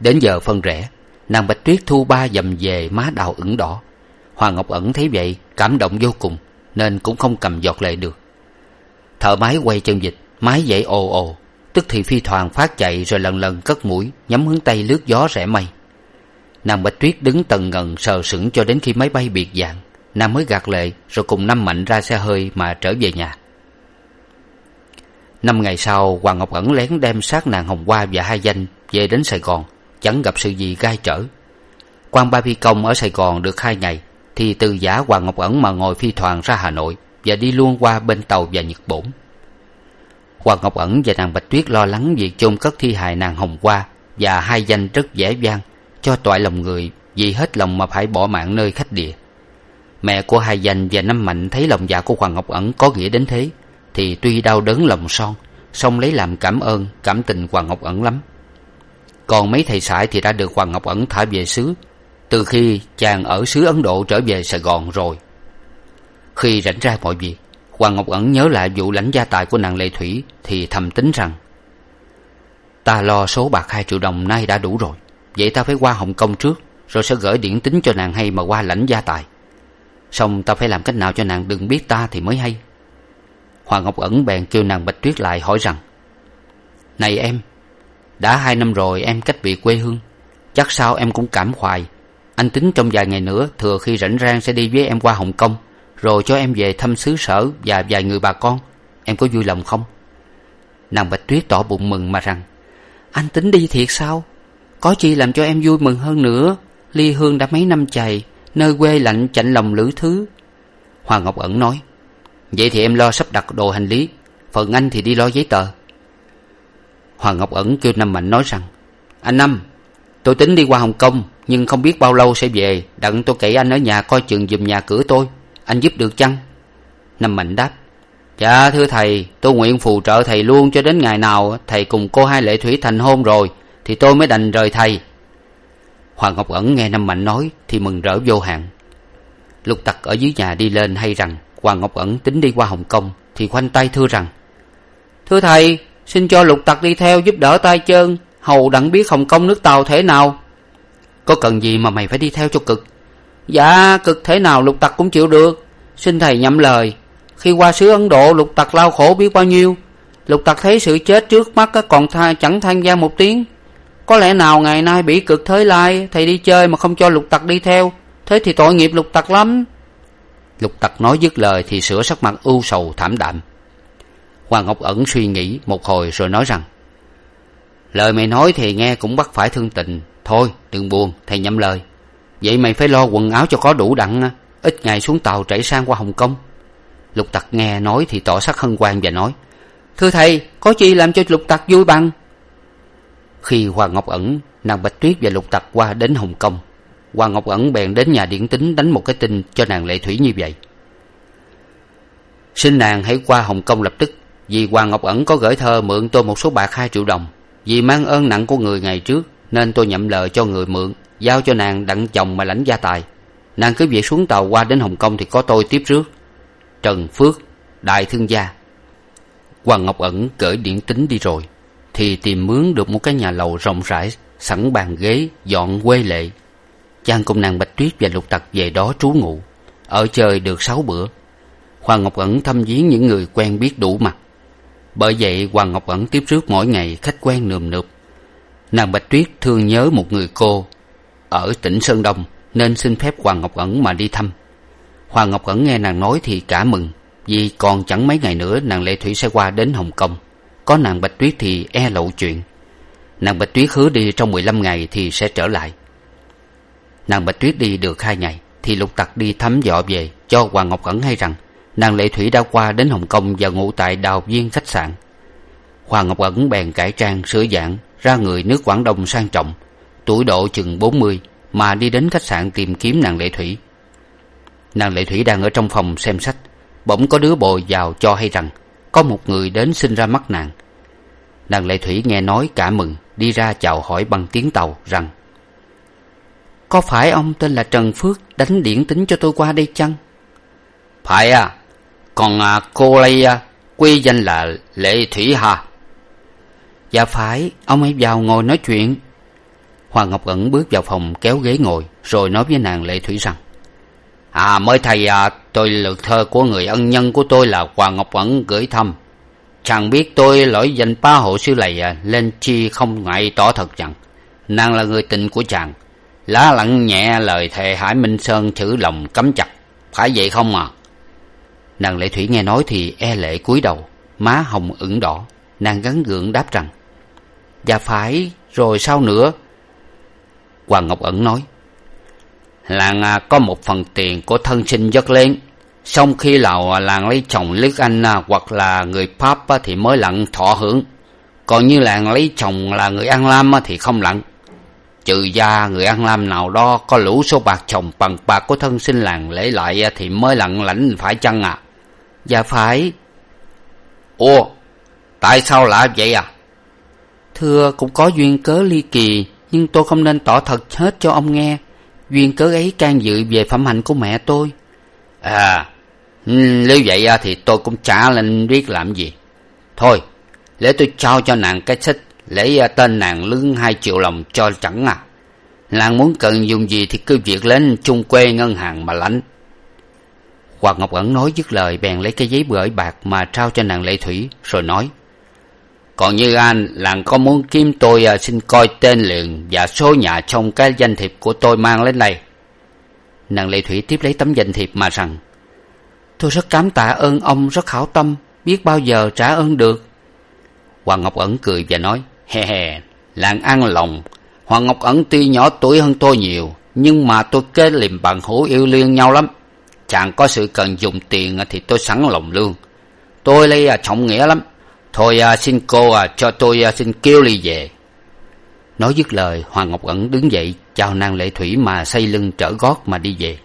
Đến giờ phân rẽ, nàng bạch tuyết thu ba dầm về má đào ửng đỏ. Hoàng ngọc ẩn thấy vậy, cảm động vô cùng, nên cũng không cầm giọt lệ được. Thợ máy quay chân dịch, máy dậy ồ ồ, tức thì phi thoàn phát chạy rồi lần lần cất mũi, nhắm hướng tây lướt gió rẽ mây nàng bạch tuyết đứng tần ngần sờ sững cho đến khi máy bay biệt dạng. Nàng mới gạt lệ, rồi cùng năm mạnh ra xe hơi mà trở về nhà. Năm ngày sau, hoàng ngọc ẩn lén đem xác nàng hồng hoa và hai danh về đến sài gòn, chẳng gặp sự gì gai trở. Quan ba phi công ở sài gòn được hai ngày, thì từ giả hoàng ngọc ẩn mà ngồi phi thoàn ra hà nội và đi luôn qua bên tàu và nhật bổn. Hoàng ngọc ẩn và nàng bạch tuyết lo lắng việc chôn cất thi hài nàng hồng hoa và hai danh rất dễ dang cho toại lòng người, vì hết lòng mà phải bỏ mạng nơi khách địa. Mẹ của hai danh và năm mạnh thấy lòng dạ của hoàng ngọc ẩn có nghĩa đến thế, thì tuy đau đớn lòng son, song lấy làm cảm ơn, cảm tình hoàng ngọc ẩn lắm. Còn mấy thầy sãi thì đã được hoàng ngọc ẩn thả về xứ, từ khi chàng ở xứ ấn độ trở về sài gòn rồi. Khi rảnh ra mọi việc, hoàng ngọc ẩn nhớ lại vụ lãnh gia tài của nàng lệ thủy thì thầm tính rằng, ta lo số bạc hai triệu đồng nay đã đủ rồi vậy ta phải qua hồng kông trước, rồi sẽ gửi điện tính cho nàng hay mà qua lãnh gia tài. Xong ta phải làm cách nào cho nàng đừng biết ta thì mới hay. Hoàng ngọc ẩn bèn kêu nàng bạch tuyết lại hỏi rằng, này em, đã hai năm rồi em cách biệt quê hương, chắc sao em cũng cảm hoài. Anh tính trong vài ngày nữa, thừa khi rảnh rang sẽ đi với em qua hồng kông, rồi cho em về thăm xứ sở và vài người bà con. Em có vui lòng không? Nàng bạch tuyết tỏ bụng mừng mà rằng, anh tính đi thiệt sao? Có chi làm cho em vui mừng hơn nữa. Ly hương đã mấy năm chày, nơi quê lạnh chạnh lòng lữ thứ. Hoàng ngọc ẩn nói, vậy thì em lo sắp đặt đồ hành lý, phần anh thì đi lo giấy tờ. Hoàng ngọc ẩn kêu năm mạnh nói rằng, anh năm tôi tính đi qua hồng kông, nhưng không biết bao lâu sẽ về, đặng tôi kể anh ở nhà coi chừng giùm nhà cửa tôi, anh giúp được chăng? Năm mạnh đáp dạ thưa thầy, tôi nguyện phù trợ thầy luôn cho đến ngày nào thầy cùng cô hai lệ thủy thành hôn rồi thì tôi mới đành rời thầy. Hoàng ngọc ẩn nghe năm mạnh nói thì mừng rỡ vô hạn. Lục tặc ở dưới nhà đi lên hay rằng, hoàng ngọc ẩn tính đi qua hồng kông thì khoanh tay thưa rằng, thưa thầy, xin cho lục tặc đi theo giúp đỡ tay chân, hầu đặng biết hồng kông nước tàu thế nào. Có cần gì mà mày phải đi theo cho cực? Dạ cực thế nào lục tặc cũng chịu được. Xin thầy nhậm lời, khi qua xứ ấn độ, lục tặc lao khổ biết bao nhiêu. Lục tặc thấy sự chết trước mắt còn tha, chẳng tham gia một tiếng có lẽ nào ngày nay bị cực thới lai, thầy đi chơi mà không cho lục tặc đi theo. Thế thì tội nghiệp lục tặc lắm. Lục tặc nói dứt lời thì sửa sắc mặt ưu sầu thảm đạm. Hoàng ngọc ẩn suy nghĩ một hồi rồi nói rằng, lời mày nói thì nghe cũng bắt phải thương tình. Thôi, đừng buồn, thầy nhậm lời. Vậy mày phải lo quần áo cho có đủ đặng ít ngày xuống tàu trảy sang qua hồng kông. Lục tặc nghe nói thì tỏ sắc hân hoan và nói, thưa thầy, có chi làm cho lục tặc vui bằng? Khi hoàng ngọc ẩn, nàng bạch tuyết và lục tặc qua đến hồng kông hoàng ngọc ẩn bèn đến nhà điển tính đánh một cái tin cho nàng lệ thủy như vậy. Xin nàng hãy qua hồng kông lập tức, vì hoàng ngọc ẩn có gửi thơ mượn tôi một số bạc hai triệu đồng, vì mang ơn nặng của người ngày trước, nên tôi nhậm lời cho người mượn, giao cho nàng đặng chồng mà lãnh gia tài. Nàng cứ việc xuống tàu qua đến hồng kông thì có tôi tiếp rước. Trần phước, đại thương gia. Hoàng ngọc ẩn cởi điện tính đi rồi thì tìm mướn được một cái nhà lầu rộng rãi, sẵn bàn ghế, dọn quê lệ. Chàng cùng nàng bạch tuyết và lục tặc về đó trú ngụ. Ở chơi được sáu bữa. Hoàng ngọc ẩn thăm viếng những người quen biết đủ mặt. Bởi vậy, hoàng ngọc ẩn tiếp rước mỗi ngày khách quen nườm nượp. Nàng bạch tuyết thương nhớ một người cô. Ở tỉnh sơn đông, nên xin phép hoàng ngọc ẩn mà đi thăm. Hoàng ngọc ẩn nghe nàng nói thì cả mừng, vì còn chẳng mấy ngày nữa nàng lệ thủy sẽ qua đến hồng kông có nàng bạch tuyết thì e lộ chuyện. Nàng bạch tuyết hứa đi trong mười lăm ngày thì sẽ trở lại. Nàng bạch tuyết đi được hai ngày thì lục tặc đi thăm dọ về, cho hoàng ngọc ẩn hay rằng nàng lệ thủy đã qua đến hồng kông và ngủ tại đào viên khách sạn. Hoàng ngọc ẩn bèn cải trang, sửa dạng ra người nước quảng đông sang trọng, tuổi độ chừng bốn mươi, mà đi đến khách sạn tìm kiếm nàng lệ thủy. Nàng lệ thủy đang ở trong phòng xem sách, bỗng có đứa bồi vào cho hay rằng có một người đến xin ra mắt nàng. Nàng lệ thủy nghe nói cả mừng đi ra chào hỏi bằng tiếng tàu rằng có phải ông tên là trần phước đánh điển tính cho tôi qua đây chăng? Phải à còn à, cô đây à, quy danh là lệ thủy hà dạ phải ông hãy vào ngồi nói chuyện. Hoàng ngọc ẩn bước vào phòng kéo ghế ngồi rồi nói với nàng lệ thủy rằng à mới thầy à, tôi lượt thơ của người ân nhân của tôi là hoàng ngọc ẩn gửi thăm. Chàng biết tôi lỗi danh ba hộ sư lầy à, lên chi không ngại tỏ thật rằng nàng là người tình của chàng. Lá lặng nhẹ lời thề hải minh sơn chữ lòng cấm chặt. Phải vậy không à? Nàng lệ thủy nghe nói thì e lệ cúi đầu má hồng ửng đỏ. Nàng gắn gượng đáp rằng dạ phải rồi sao nữa? Hoàng ngọc ẩn nói làng à, có một phần tiền của thân sinh rất lớn. Xong khi nào làng lấy chồng liếc anh à, hoặc là người pháp à, thì mới lặng thọ hưởng. Còn như làng lấy chồng là người an lam thì không lặng. Trừ ra người an lam nào đó có lũ số bạc chồng bằng bạc của thân sinh làng lấy lại thì mới lặng lãnh phải chăng à dạ phải. Ủa, tại sao lạ vậy à thưa, cũng có duyên cớ ly kỳ, nhưng tôi không nên tỏ thật hết cho ông nghe duyên cớ ấy can dự về phẩm hạnh của mẹ tôi. À ừ, nếu vậy thì tôi cũng chả nên biết làm gì? Thôi để tôi trao cho nàng cái xích, lấy à, tên nàng lương hai triệu lòng cho chẳng à. Nàng muốn cần dùng gì thì cứ việc lên chung quê ngân hàng mà lãnh. Hoàng ngọc ẩn nói dứt lời, bèn lấy cái giấy bưởi bạc mà trao cho nàng lệ thủy, rồi nói còn như anh làng có muốn kiếm tôi à, xin coi tên liền và số nhà trong cái danh thiệp của tôi mang lên đây. Nàng lệ thủy tiếp lấy tấm danh thiệp mà rằng tôi rất cám tạ ơn ông rất hảo tâm biết bao giờ trả ơn được. Hoàng ngọc ẩn cười và nói he he làng an lòng. Hoàng ngọc ẩn tuy nhỏ tuổi hơn tôi nhiều nhưng mà tôi kế liềm bằng hữu yêu liên nhau lắm. Chàng có sự cần dùng tiền thì tôi sẵn lòng lương. Tôi lấy à, trọng nghĩa lắm thôi à, xin cô à, cho tôi à xin kêu ly về. Nói dứt lời hoàng ngọc ẩn đứng dậy chào nàng lệ thủy mà xây lưng trở gót mà đi về.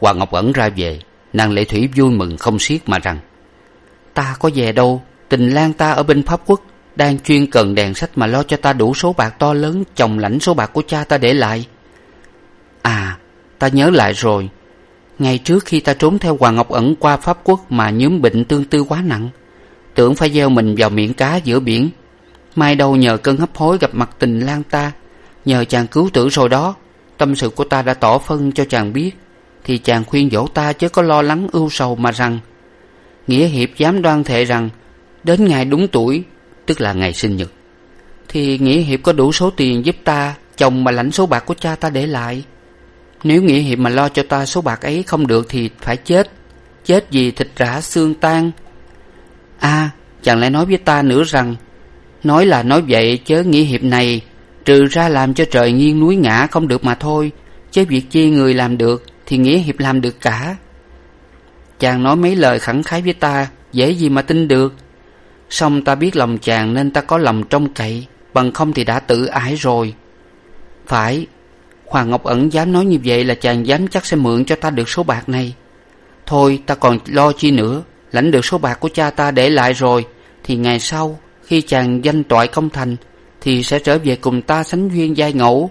Hoàng ngọc ẩn ra về nàng lệ thủy vui mừng không xiết mà rằng ta có về đâu tình lang ta ở bên pháp quốc đang chuyên cần đèn sách mà lo cho ta đủ số bạc to lớn chồng lãnh số bạc của cha ta để lại. À ta nhớ lại rồi. Ngày trước khi ta trốn theo hoàng ngọc ẩn qua pháp quốc mà nhóm bệnh tương tư quá nặng tưởng phải gieo mình vào miệng cá giữa biển. Mai đâu nhờ cơn hấp hối gặp mặt tình lan ta. Nhờ chàng cứu tử rồi đó, tâm sự của ta đã tỏ phân cho chàng biết. Thì chàng khuyên dỗ ta chứ có lo lắng ưu sầu mà rằng, nghĩa hiệp dám đoan thệ rằng, đến ngày đúng tuổi, tức là ngày sinh nhật. Thì nghĩa hiệp có đủ số tiền giúp ta, chồng mà lãnh số bạc của cha ta để lại. Nếu nghĩa hiệp mà lo cho ta số bạc ấy không được thì phải chết. Chết vì thịt rã xương tan a chàng lại nói với ta nữa rằng, nói là nói vậy chớ nghĩa hiệp này, trừ ra làm cho trời nghiêng núi ngã không được mà thôi, chứ việc chi người làm được thì nghĩa hiệp làm được cả. Chàng nói mấy lời khẳng khái với ta, dễ gì mà tin được. Song ta biết lòng chàng nên ta có lòng trông cậy, bằng không thì đã tự ái rồi. Phải, hoàng ngọc ẩn dám nói như vậy là chàng dám chắc sẽ mượn cho ta được số bạc này. Thôi, ta còn lo chi nữa lãnh được số bạc của cha ta để lại rồi, thì ngày sau, khi chàng danh toại công thành, thì sẽ trở về cùng ta sánh duyên giai ngẫu.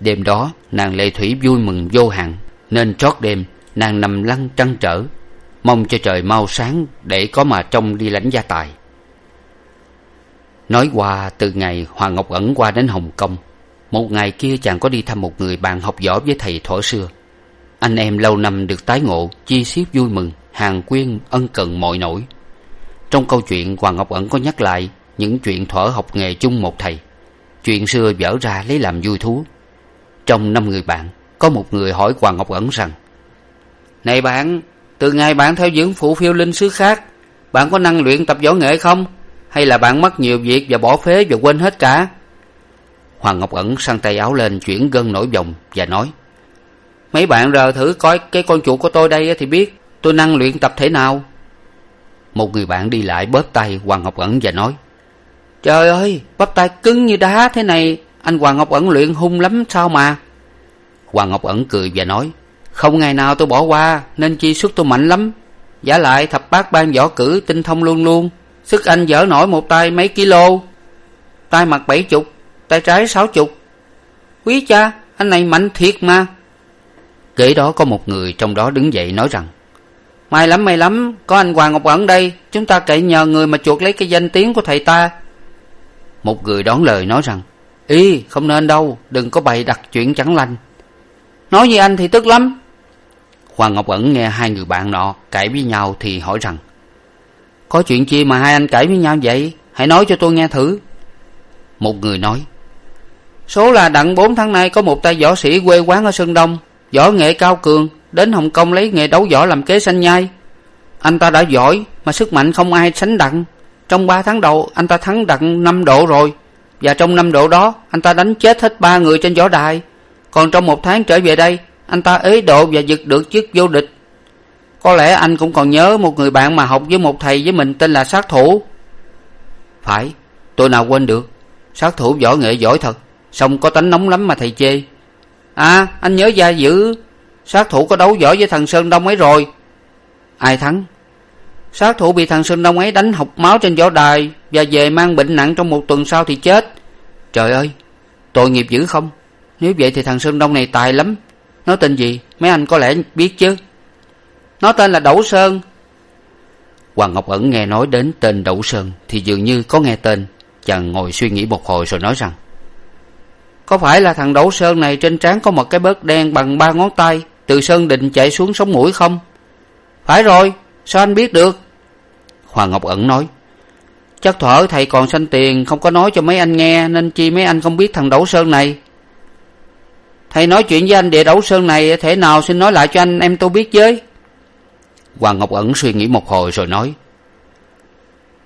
Đêm đó, nàng lệ thủy vui mừng vô hạn, nên trót đêm, nàng nằm lăn trăn trở, mong cho trời mau sáng để có mà trông đi lãnh gia tài. Nói qua, từ ngày hoàng ngọc ẩn qua đến hồng kông, một ngày kia chàng có đi thăm một người bạn học võ với thầy thuở xưa. Anh em lâu năm được tái ngộ, chi xiết vui mừng hàng quyên ân cần mọi nỗi. Trong câu chuyện, hoàng ngọc ẩn có nhắc lại những chuyện thuở học nghề chung một thầy. Chuyện xưa vỡ ra lấy làm vui thú. Trong năm người bạn, có một người hỏi hoàng ngọc ẩn rằng, này bạn, từ ngày bạn theo dưỡng phụ phiêu linh xứ khác, bạn có năng luyện tập võ nghệ không? Hay là bạn mất nhiều việc và bỏ phế và quên hết cả? Hoàng ngọc ẩn sang tay áo lên chuyển gân nổi vòng và nói, mấy bạn rờ thử coi cái con chuột của tôi đây thì biết tôi năng luyện tập thể nào? Một người bạn đi lại bóp tay hoàng ngọc ẩn và nói, trời ơi bắp tay cứng như đá thế này, anh hoàng ngọc ẩn luyện hung lắm sao mà? Hoàng ngọc ẩn cười và nói, không ngày nào tôi bỏ qua, nên chi sức tôi mạnh lắm. Giả lại thập bát ban võ cử tinh thông luôn luôn, sức anh dở nổi một tay mấy ký lô tay mặt bảy chục, tay trái sáu chục. Quý cha, anh này mạnh thiệt mà. Kế đó có một người trong đó đứng dậy nói rằng may lắm may lắm. Có anh hoàng ngọc ẩn đây. Chúng ta cậy nhờ người mà chuộc lấy cái danh tiếng của thầy ta. Một người đón lời nói rằng, ý, không nên đâu. Đừng có bày đặt chuyện chẳng lành. Nói như anh thì tức lắm. Hoàng ngọc ẩn nghe hai người bạn nọ cãi với nhau thì hỏi rằng, có chuyện chi mà hai anh cãi với nhau vậy? Hãy nói cho tôi nghe thử. Một người nói, số là đặng bốn tháng nay có một tay võ sĩ quê quán ở sơn đông, võ nghệ cao cường đến hồng kông lấy nghề đấu võ làm kế sanh nhai. Anh ta đã giỏi, mà sức mạnh không ai sánh đặng. Trong ba tháng đầu, anh ta thắng đặng năm độ rồi. Và trong năm độ đó, anh ta đánh chết hết ba người trên võ đài. Còn trong một tháng trở về đây, anh ta ế độ và giật được chức vô địch. Có lẽ anh cũng còn nhớ một người bạn mà học với một thầy với mình tên là sát thủ. Phải, tôi nào quên được. Sát thủ võ nghệ giỏi thật, song có tánh nóng lắm mà thầy chê. À anh nhớ ra dữ sát thủ có đấu võ với thằng sơn đông ấy rồi. Ai thắng? Sát thủ bị thằng sơn đông ấy đánh hộc máu trên võ đài và về mang bệnh nặng trong một tuần sau thì chết. Trời ơi, tội nghiệp dữ không? Nếu vậy thì thằng sơn đông này tài lắm. Nó tên gì? Mấy anh có lẽ biết chứ. Nó tên là đẩu sơn. Hoàng ngọc ẩn nghe nói đến tên đẩu sơn thì dường như có nghe tên, chàng ngồi suy nghĩ một hồi rồi nói rằng, có phải là thằng đẩu sơn này trên trán có một cái bớt đen bằng ba ngón tay? Từ sơn định chạy xuống sống mũi không? Phải rồi, sao anh biết được? Hoàng ngọc ẩn nói, chắc thuở thầy còn sanh tiền, không có nói cho mấy anh nghe, nên chi mấy anh không biết thằng đẩu sơn này. Thầy nói chuyện với anh địa đẩu sơn này thể nào xin nói lại cho anh, em tôi biết với. Hoàng ngọc ẩn suy nghĩ một hồi rồi nói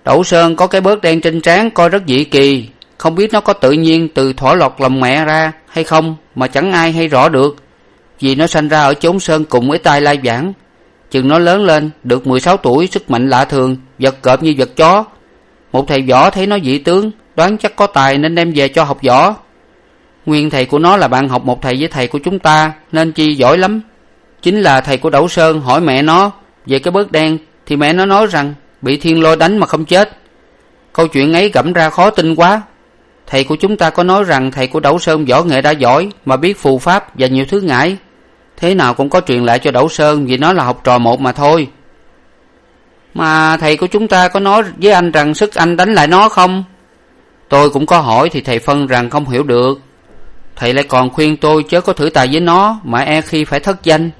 đẩu sơn có cái bớt đen trên trán, coi rất dị kỳ. Không biết nó có tự nhiên từ thỏa lọt lòng mẹ ra hay không, mà chẳng ai hay rõ được vì nó sanh ra ở chốn sơn cùng với tai lai vãng. Chừng nó lớn lên, được mười sáu tuổi, sức mạnh lạ thường, vật cợp như vật chó. Một thầy võ thấy nó dị tướng, đoán chắc có tài nên đem về cho học võ. Nguyên thầy của nó là bạn học một thầy với thầy của chúng ta, nên chi giỏi lắm. Chính là thầy của đẩu sơn hỏi mẹ nó về cái bớt đen, thì mẹ nó nói rằng, bị thiên lôi đánh mà không chết. Câu chuyện ấy gẫm ra khó tin quá. Thầy của chúng ta có nói rằng thầy của đẩu sơn võ nghệ đã giỏi, mà biết phù pháp và nhiều thứ ngải thế nào cũng có truyền lại cho đẩu sơn, vì nó là học trò một mà thôi. Mà thầy của chúng ta có nói với anh rằng sức anh đánh lại nó không? Tôi cũng có hỏi thì thầy phân rằng không hiểu được. Thầy lại còn khuyên tôi chớ có thử tài với nó, mà e khi phải thất danh.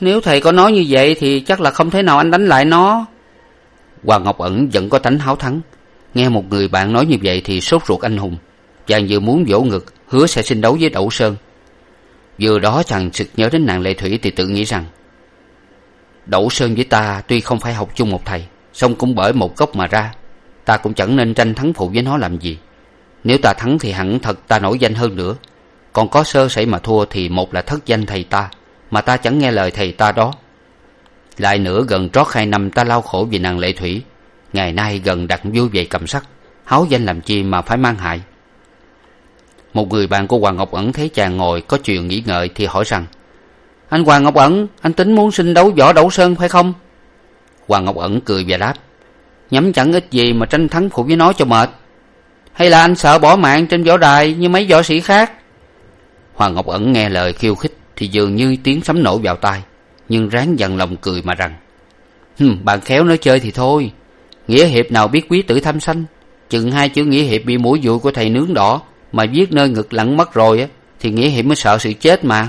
Nếu thầy có nói như vậy thì chắc là không thể nào anh đánh lại nó. Hoàng ngọc ẩn vẫn có tánh háo thắng. Nghe một người bạn nói như vậy thì sốt ruột anh hùng. Chàng vừa muốn vỗ ngực, hứa sẽ xin đấu với đậu sơn vừa đó chàng sực nhớ đến nàng lệ thủy thì tự nghĩ rằng đậu sơn với ta tuy không phải học chung một thầy, song cũng bởi một gốc mà ra, ta cũng chẳng nên tranh thắng phụ với nó làm gì. Nếu ta thắng thì hẳn thật ta nổi danh hơn nữa. Còn có sơ sẩy mà thua thì một là thất danh thầy ta, mà ta chẳng nghe lời thầy ta đó. Lại nữa, gần trót hai năm ta lao khổ vì nàng lệ thủy, ngày nay gần đặt vui về cầm sắt háo danh làm chi mà phải mang hại một người bạn của hoàng ngọc ẩn thấy chàng ngồi, có chuyện nghĩ ngợi thì hỏi rằng, anh hoàng ngọc ẩn, anh tính muốn xin đấu võ đẩu sơn phải không? Hoàng ngọc ẩn cười và đáp, nhắm chẳng ít gì mà tranh thắng phụ với nó cho mệt. Hay là anh sợ bỏ mạng trên võ đài như mấy võ sĩ khác? Hoàng ngọc ẩn nghe lời khiêu khích thì dường như tiếng sấm nổ vào tai, nhưng ráng dằn lòng cười mà rằng, hừm, bạn khéo nói chơi thì thôi. Nghĩa hiệp nào biết quý tử tham sanh, chừng hai chữ nghĩa hiệp bị mũi dụi của thầy nướng đỏ mà viết nơi ngực lặn mất rồi á, thì nghĩa hiểm mới sợ sự chết mà.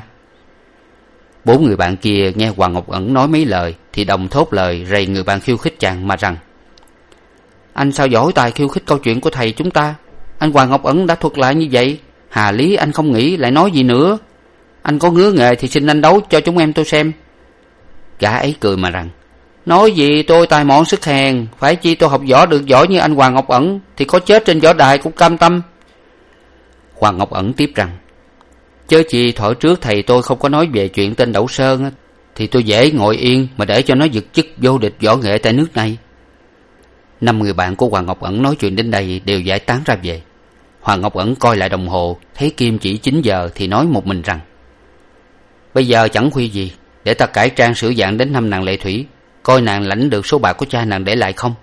Bốn người bạn kia nghe hoàng ngọc ẩn nói mấy lời, thì đồng thốt lời rầy người bạn khiêu khích chàng mà rằng, anh sao giỏi tài khiêu khích câu chuyện của thầy chúng ta? Anh hoàng ngọc ẩn đã thuật lại như vậy, hà lý anh không nghĩ lại nói gì nữa. Anh có ngứa nghề thì xin anh đấu cho chúng em tôi xem. Gã ấy cười mà rằng, nói gì tôi tài mọn sức hèn, phải chi tôi học võ được giỏi như anh hoàng ngọc ẩn thì có chết trên võ đài cũng cam tâm hoàng ngọc ẩn tiếp rằng, chớ chi thổi trước thầy tôi không có nói về chuyện tên đậu sơn thì tôi dễ ngồi yên mà để cho nó giật chức vô địch võ nghệ tại nước này. Năm người bạn của hoàng ngọc ẩn nói chuyện đến đây đều giải tán ra về. Hoàng ngọc ẩn coi lại đồng hồ, thấy kim chỉ chín giờ thì nói một mình rằng, bây giờ chẳng khuya gì, để ta cải trang sửa dạng đến thăm nàng lệ thủy, coi nàng lãnh được số bạc của cha nàng để lại không?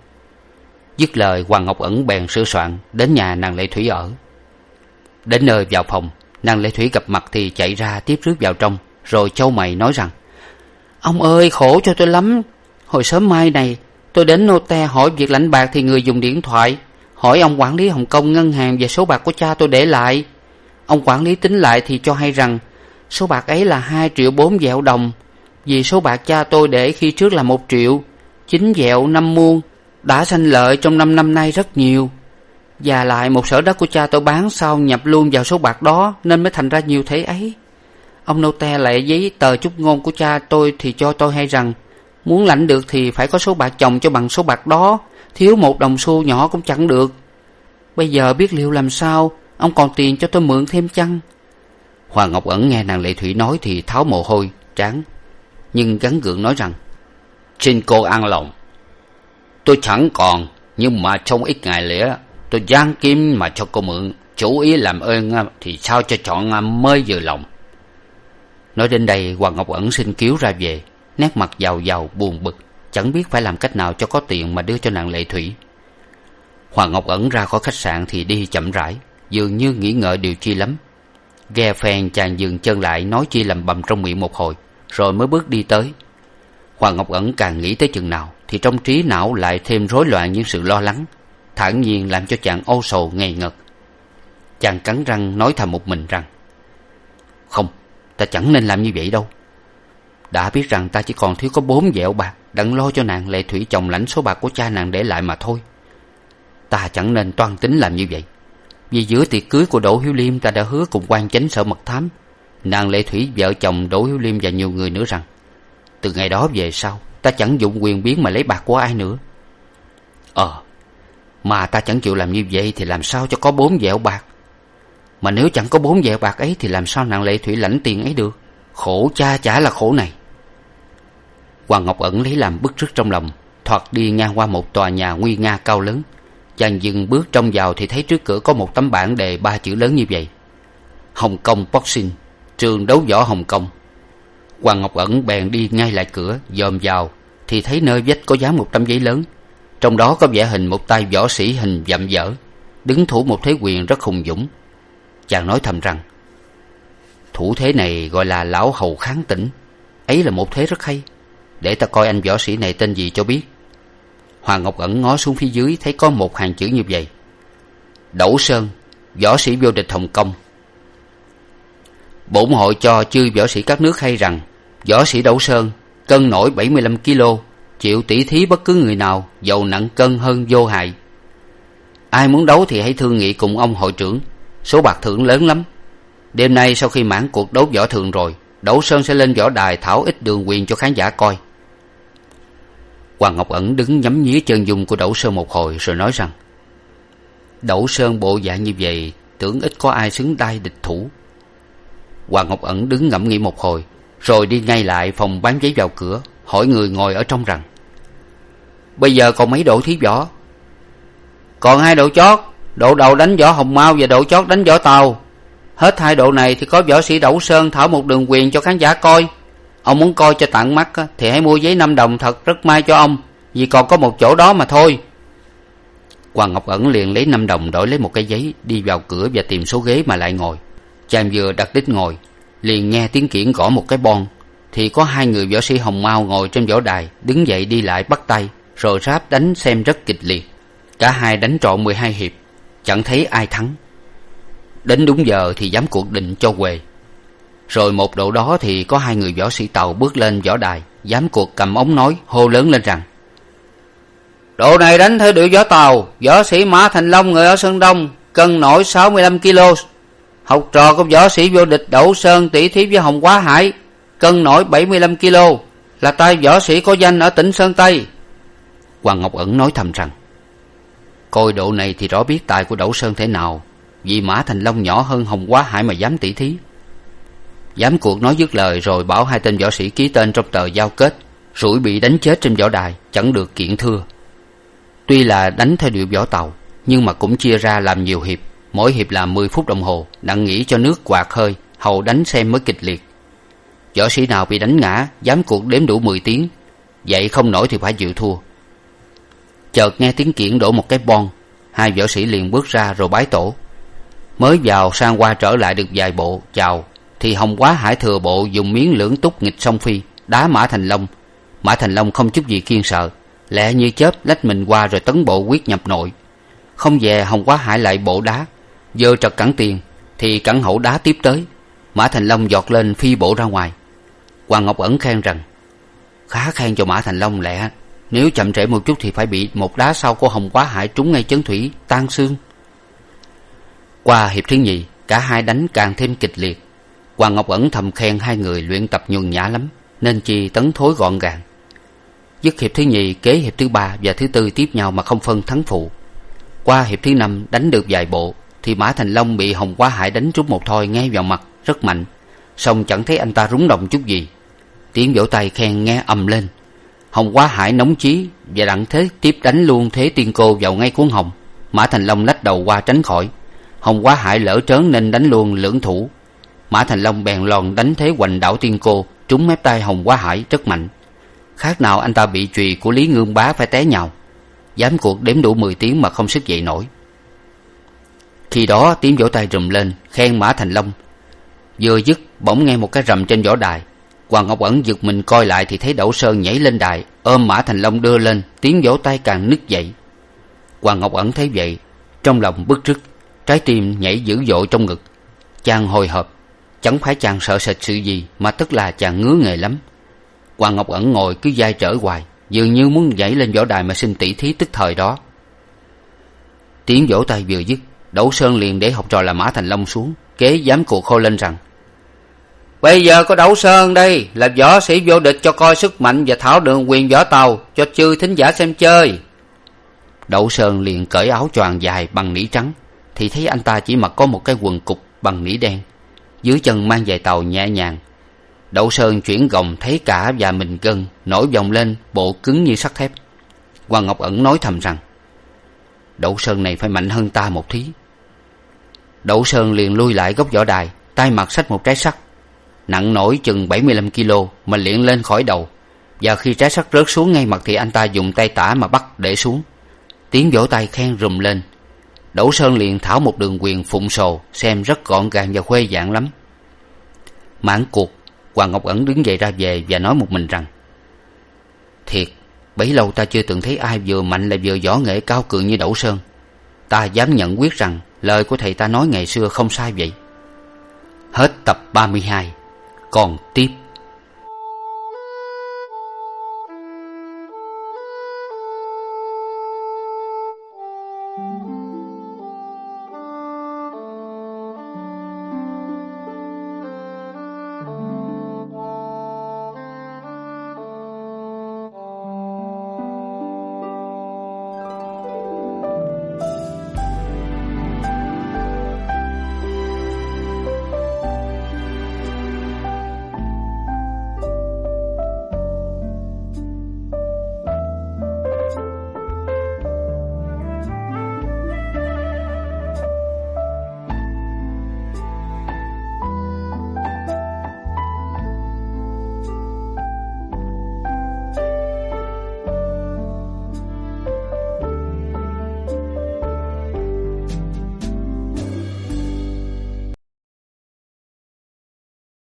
Dứt lời, hoàng ngọc ẩn bèn sửa soạn đến nhà nàng lệ thủy ở đến nơi vào phòng nàng lệ thủy gặp mặt thì chạy ra tiếp rước vào trong, rồi châu mày nói rằng, ông ơi, khổ cho tôi lắm. Hồi sớm mai này, tôi đến nô te hỏi việc lãnh bạc thì người dùng điện thoại, hỏi ông quản lý hồng kông ngân hàng về số bạc của cha tôi để lại. Ông quản lý tính lại thì cho hay rằng, số bạc ấy là hai triệu bốn dẹo đồng, vì số bạc cha tôi để khi trước là một triệu. Chín dẹo năm muôn, đã sanh lợi trong năm năm nay rất nhiều và lại một sở đất của cha tôi bán sau nhập luôn vào số bạc đó nên mới thành ra nhiều thế ấy. Ông nô te lại giấy tờ chúc ngôn của cha tôi thì cho tôi hay rằng, muốn lãnh được thì phải có số bạc chồng cho bằng số bạc đó, thiếu một đồng xu nhỏ cũng chẳng được. Bây giờ biết liệu làm sao, ông còn tiền cho tôi mượn thêm chăng? Hoàng ngọc ẩn nghe nàng lệ thủy nói thì tháo mồ hôi, trán, nhưng gắn gượng nói rằng, xin cô an lòng. Tôi chẳng còn, nhưng mà trong ít ngày lễ tôi giang kiếm mà cho cô mượn, chủ ý làm ơn à, thì sao cho chọn à, mới vừa lòng. Nói đến đây, hoàng ngọc ẩn xin cứu ra về, nét mặt giàu giàu, buồn bực, chẳng biết phải làm cách nào cho có tiền mà đưa cho nàng lệ thủy. Hoàng ngọc ẩn ra khỏi khách sạn thì đi chậm rãi, dường như nghĩ ngợi điều chi lắm. Ghe phèn chàng dừng chân lại, nói chi lầm bầm trong miệng một hồi, rồi mới bước đi tới. Hoàng ngọc ẩn càng nghĩ tới chừng nào, thì trong trí não lại thêm rối loạn những sự lo lắng thản nhiên làm cho chàng âu sầu ngày ngật. Chàng cắn răng nói thầm một mình rằng, không, ta chẳng nên làm như vậy đâu. Đã biết rằng ta chỉ còn thiếu có bốn dẹo bạc đặng lo cho nàng lệ thủy chồng lãnh số bạc của cha nàng để lại mà thôi. Ta chẳng nên toan tính làm như vậy. Vì giữa tiệc cưới của đỗ hiếu liêm ta đã hứa cùng quan chánh sở mật thám, nàng lệ thủy, vợ chồng đỗ hiếu liêm và nhiều người nữa rằng, từ ngày đó về sau, ta chẳng dụng quyền biến mà lấy bạc của ai nữa. Ờ mà ta chẳng chịu làm như vậy thì làm sao cho có bốn vẹo bạc? Mà nếu chẳng có bốn vẹo bạc ấy thì làm sao nàng lệ thủy lãnh tiền ấy được? Khổ cha chả là khổ này. Hoàng ngọc ẩn lấy làm bức rứt trong lòng, thoạt đi ngang qua một tòa nhà nguy nga cao lớn. Chàng dừng bước trông vào thì thấy trước cửa có một tấm bảng đề ba chữ lớn như vậy. Hồng kông boxing, trường đấu võ hồng kông. Hoàng ngọc ẩn bèn đi ngay lại cửa, dòm vào thì thấy nơi vách có dán một tấm giấy lớn trong đó có vẽ hình một tay võ sĩ hình dặm dở, đứng thủ một thế quyền rất hùng dũng. Chàng nói thầm rằng, thủ thế này gọi là lão hầu kháng tỉnh, ấy là một thế rất hay. Để ta coi anh võ sĩ này tên gì cho biết. Hoàng ngọc ẩn ngó xuống phía dưới, thấy có một hàng chữ như vậy. Đẩu sơn, võ sĩ vô địch hồng kông. Bổn hội cho chư võ sĩ các nước hay rằng, võ sĩ đẩu sơn, cân nổi bảy mươi lăm kg chịu tỉ thí bất cứ người nào dầu nặng cân hơn vô hại. Ai muốn đấu thì hãy thương nghị cùng ông hội trưởng. Số bạc thưởng lớn lắm. Đêm nay sau khi mãn cuộc đấu võ thường rồi đỗ sơn sẽ lên võ đài thảo ít đường quyền cho khán giả coi. Hoàng ngọc ẩn đứng nhắm nhía chân dung của đỗ sơn một hồi rồi nói rằng, đỗ sơn bộ dạng như vậy, tưởng ít có ai xứng đai địch thủ. Hoàng ngọc ẩn đứng ngẫm nghĩ một hồi, rồi đi ngay lại phòng bán giấy vào cửa hỏi người ngồi ở trong rằng, bây giờ còn mấy đội thí võ? Còn hai đội chót, độ đầu đánh võ hồng mao và độ chót đánh võ tàu. Hết hai độ này thì có võ sĩ đẩu sơn thảo một đường quyền cho khán giả coi. Ông muốn coi cho tặng mắt thì hãy mua giấy năm đồng thật rất may cho ông, vì còn có một chỗ đó mà thôi. Hoàng ngọc ẩn liền lấy năm đồng đổi lấy một cái giấy, đi vào cửa và tìm số ghế mà lại ngồi. Chàng vừa đặt đích ngồi, liền nghe tiếng kiển gõ một cái bon thì có hai người võ sĩ hồng mao ngồi trên võ đài, đứng dậy đi lại bắt tay, rồi ráp đánh xem rất kịch liệt. Cả hai đánh trọn mười hai hiệp, chẳng thấy ai thắng. Đến đúng giờ thì dám cuộc định cho quề. Rồi một độ đó thì có hai người võ sĩ tàu bước lên võ đài dám cuộc cầm ống nói, hô lớn lên rằng, độ này đánh theo điệu võ tàu, võ sĩ mã thành long người ở sơn đông, cân nổi sáu mươi lăm kg học trò của võ sĩ vô địch đậu sơn tỷ thí với hồng quá hải cân nổi bảy mươi lăm kg là tay võ sĩ có danh ở tỉnh sơn tây. Hoàng ngọc ẩn nói thầm rằng, coi độ này thì rõ biết tài của đậu sơn thế nào, vì mã thành long nhỏ hơn hồng quá hải mà dám tỷ thí. Dám cuộc nói dứt lời rồi bảo hai tên võ sĩ ký tên trong tờ giao kết, rủi bị đánh chết trên võ đài, chẳng được kiện thưa. Tuy là đánh theo điệu võ tàu, nhưng mà cũng chia ra làm nhiều hiệp, mỗi hiệp là mười phút đồng hồ đặng nghỉ cho nước quạt hơi, hầu đánh xem mới kịch liệt võ sĩ nào bị đánh ngã giám cuộc đếm đủ mười tiếng, vậy không nổi thì phải chịu thua. Chợt nghe tiếng kiển đổ một cái bon, hai võ sĩ liền bước ra rồi bái tổ. Mới vào sang qua trở lại được vài bộ, chào, thì hồng quá hải thừa bộ dùng miếng lưỡng túc nghịch song phi, đá mã thành long. Mã thành long không chút gì kiên sợ, lẹ như chớp lách mình qua rồi tấn bộ quyết nhập nội. Không về, hồng quá hải lại bộ đá giơ trật cẳng tiền, thì cẳng hậu đá tiếp tới. Mã thành long giọt lên phi bộ ra ngoài hoàng ngọc ẩn khen rằng, khá khen cho mã thành long lẹ. Nếu chậm trễ một chút thì phải bị một đá sau của hồng quá hải trúng ngay chấn thủy, tan xương. Qua hiệp thứ nhì, cả hai đánh càng thêm kịch liệt. Hoàng ngọc ẩn thầm khen hai người luyện tập nhuần nhã lắm, nên chi tấn thối gọn gàng. Dứt hiệp thứ nhì, kế hiệp thứ ba và thứ tư tiếp nhau mà không phân thắng phụ. Qua hiệp thứ năm đánh được vài bộ, thì mã thành long bị hồng quá hải đánh trúng một thoi ngay vào mặt, rất mạnh. Song chẳng thấy anh ta rúng động chút gì tiếng vỗ tay khen nghe ầm lên. Hồng quá hải nóng chí và đặng thế tiếp đánh luôn thế tiên cô vào ngay cuốn hồng. Mã thành long lách đầu qua tránh khỏi. Hồng quá hải lỡ trớn nên đánh luôn lưỡng thủ. Mã thành long bèn lòn đánh thế hoành đảo tiên cô, trúng mép tay hồng quá hải rất mạnh. Khác nào anh ta bị chùy của lý ngương bá phải té nhào. Dám cuộc đếm đủ mười tiếng mà không sức dậy nổi. Khi đó tiếng vỗ tay rùm lên, khen mã thành long. Vừa dứt, bỗng nghe một cái rầm trên võ đài hoàng ngọc ẩn giật mình coi lại thì thấy đậu sơn nhảy lên đài, ôm mã thành long đưa lên, tiếng vỗ tay càng nức dậy. Hoàng ngọc ẩn thấy vậy, trong lòng bức rứt, trái tim nhảy dữ dội trong ngực. Chàng hồi hộp, chẳng phải chàng sợ sệt sự gì, mà tức là chàng ngứa nghề lắm. Hoàng ngọc ẩn ngồi cứ dai trở hoài, dường như muốn nhảy lên võ đài mà xin tỉ thí tức thời đó. Tiếng vỗ tay vừa dứt, đỗ sơn liền để học trò là mã thành long xuống, kế dám cuộc khôi lên rằng bây giờ có đấu sơn đây, là võ sĩ vô địch cho coi sức mạnh và thảo đường quyền võ tàu, cho chư thính giả xem chơi. Đấu sơn liền cởi áo choàng dài bằng nỉ trắng, thì thấy anh ta chỉ mặc có một cái quần cục bằng nỉ đen. Dưới chân mang giày tàu nhẹ nhàng. Đậu sơn chuyển gồng thấy cả và mình gân nổi vòng lên, bộ cứng như sắt thép. Hoàng ngọc ẩn nói thầm rằng đậu sơn này phải mạnh hơn ta một thí. Đậu sơn liền lui lại góc võ đài, tay mặt xách một trái sắt nặng nổi chừng bảy mươi lăm kg mà liệng lên khỏi đầu. Và khi trái sắt rớt xuống ngay mặt thì anh ta dùng tay tả mà bắt để xuống. Tiếng vỗ tay khen rùm lên. Đỗ sơn liền thảo một đường quyền phụng sồ, xem rất gọn gàng và khuê dạng lắm. Mãn cuộc, hoàng ngọc ẩn đứng dậy ra về và nói một mình rằng, thiệt, bấy lâu ta chưa từng thấy ai vừa mạnh lại vừa võ nghệ cao cường như đỗ sơn. Ta dám nhận quyết rằng lời của thầy ta nói ngày xưa không sai vậy. Hết tập ba mươi hai còn tiếp.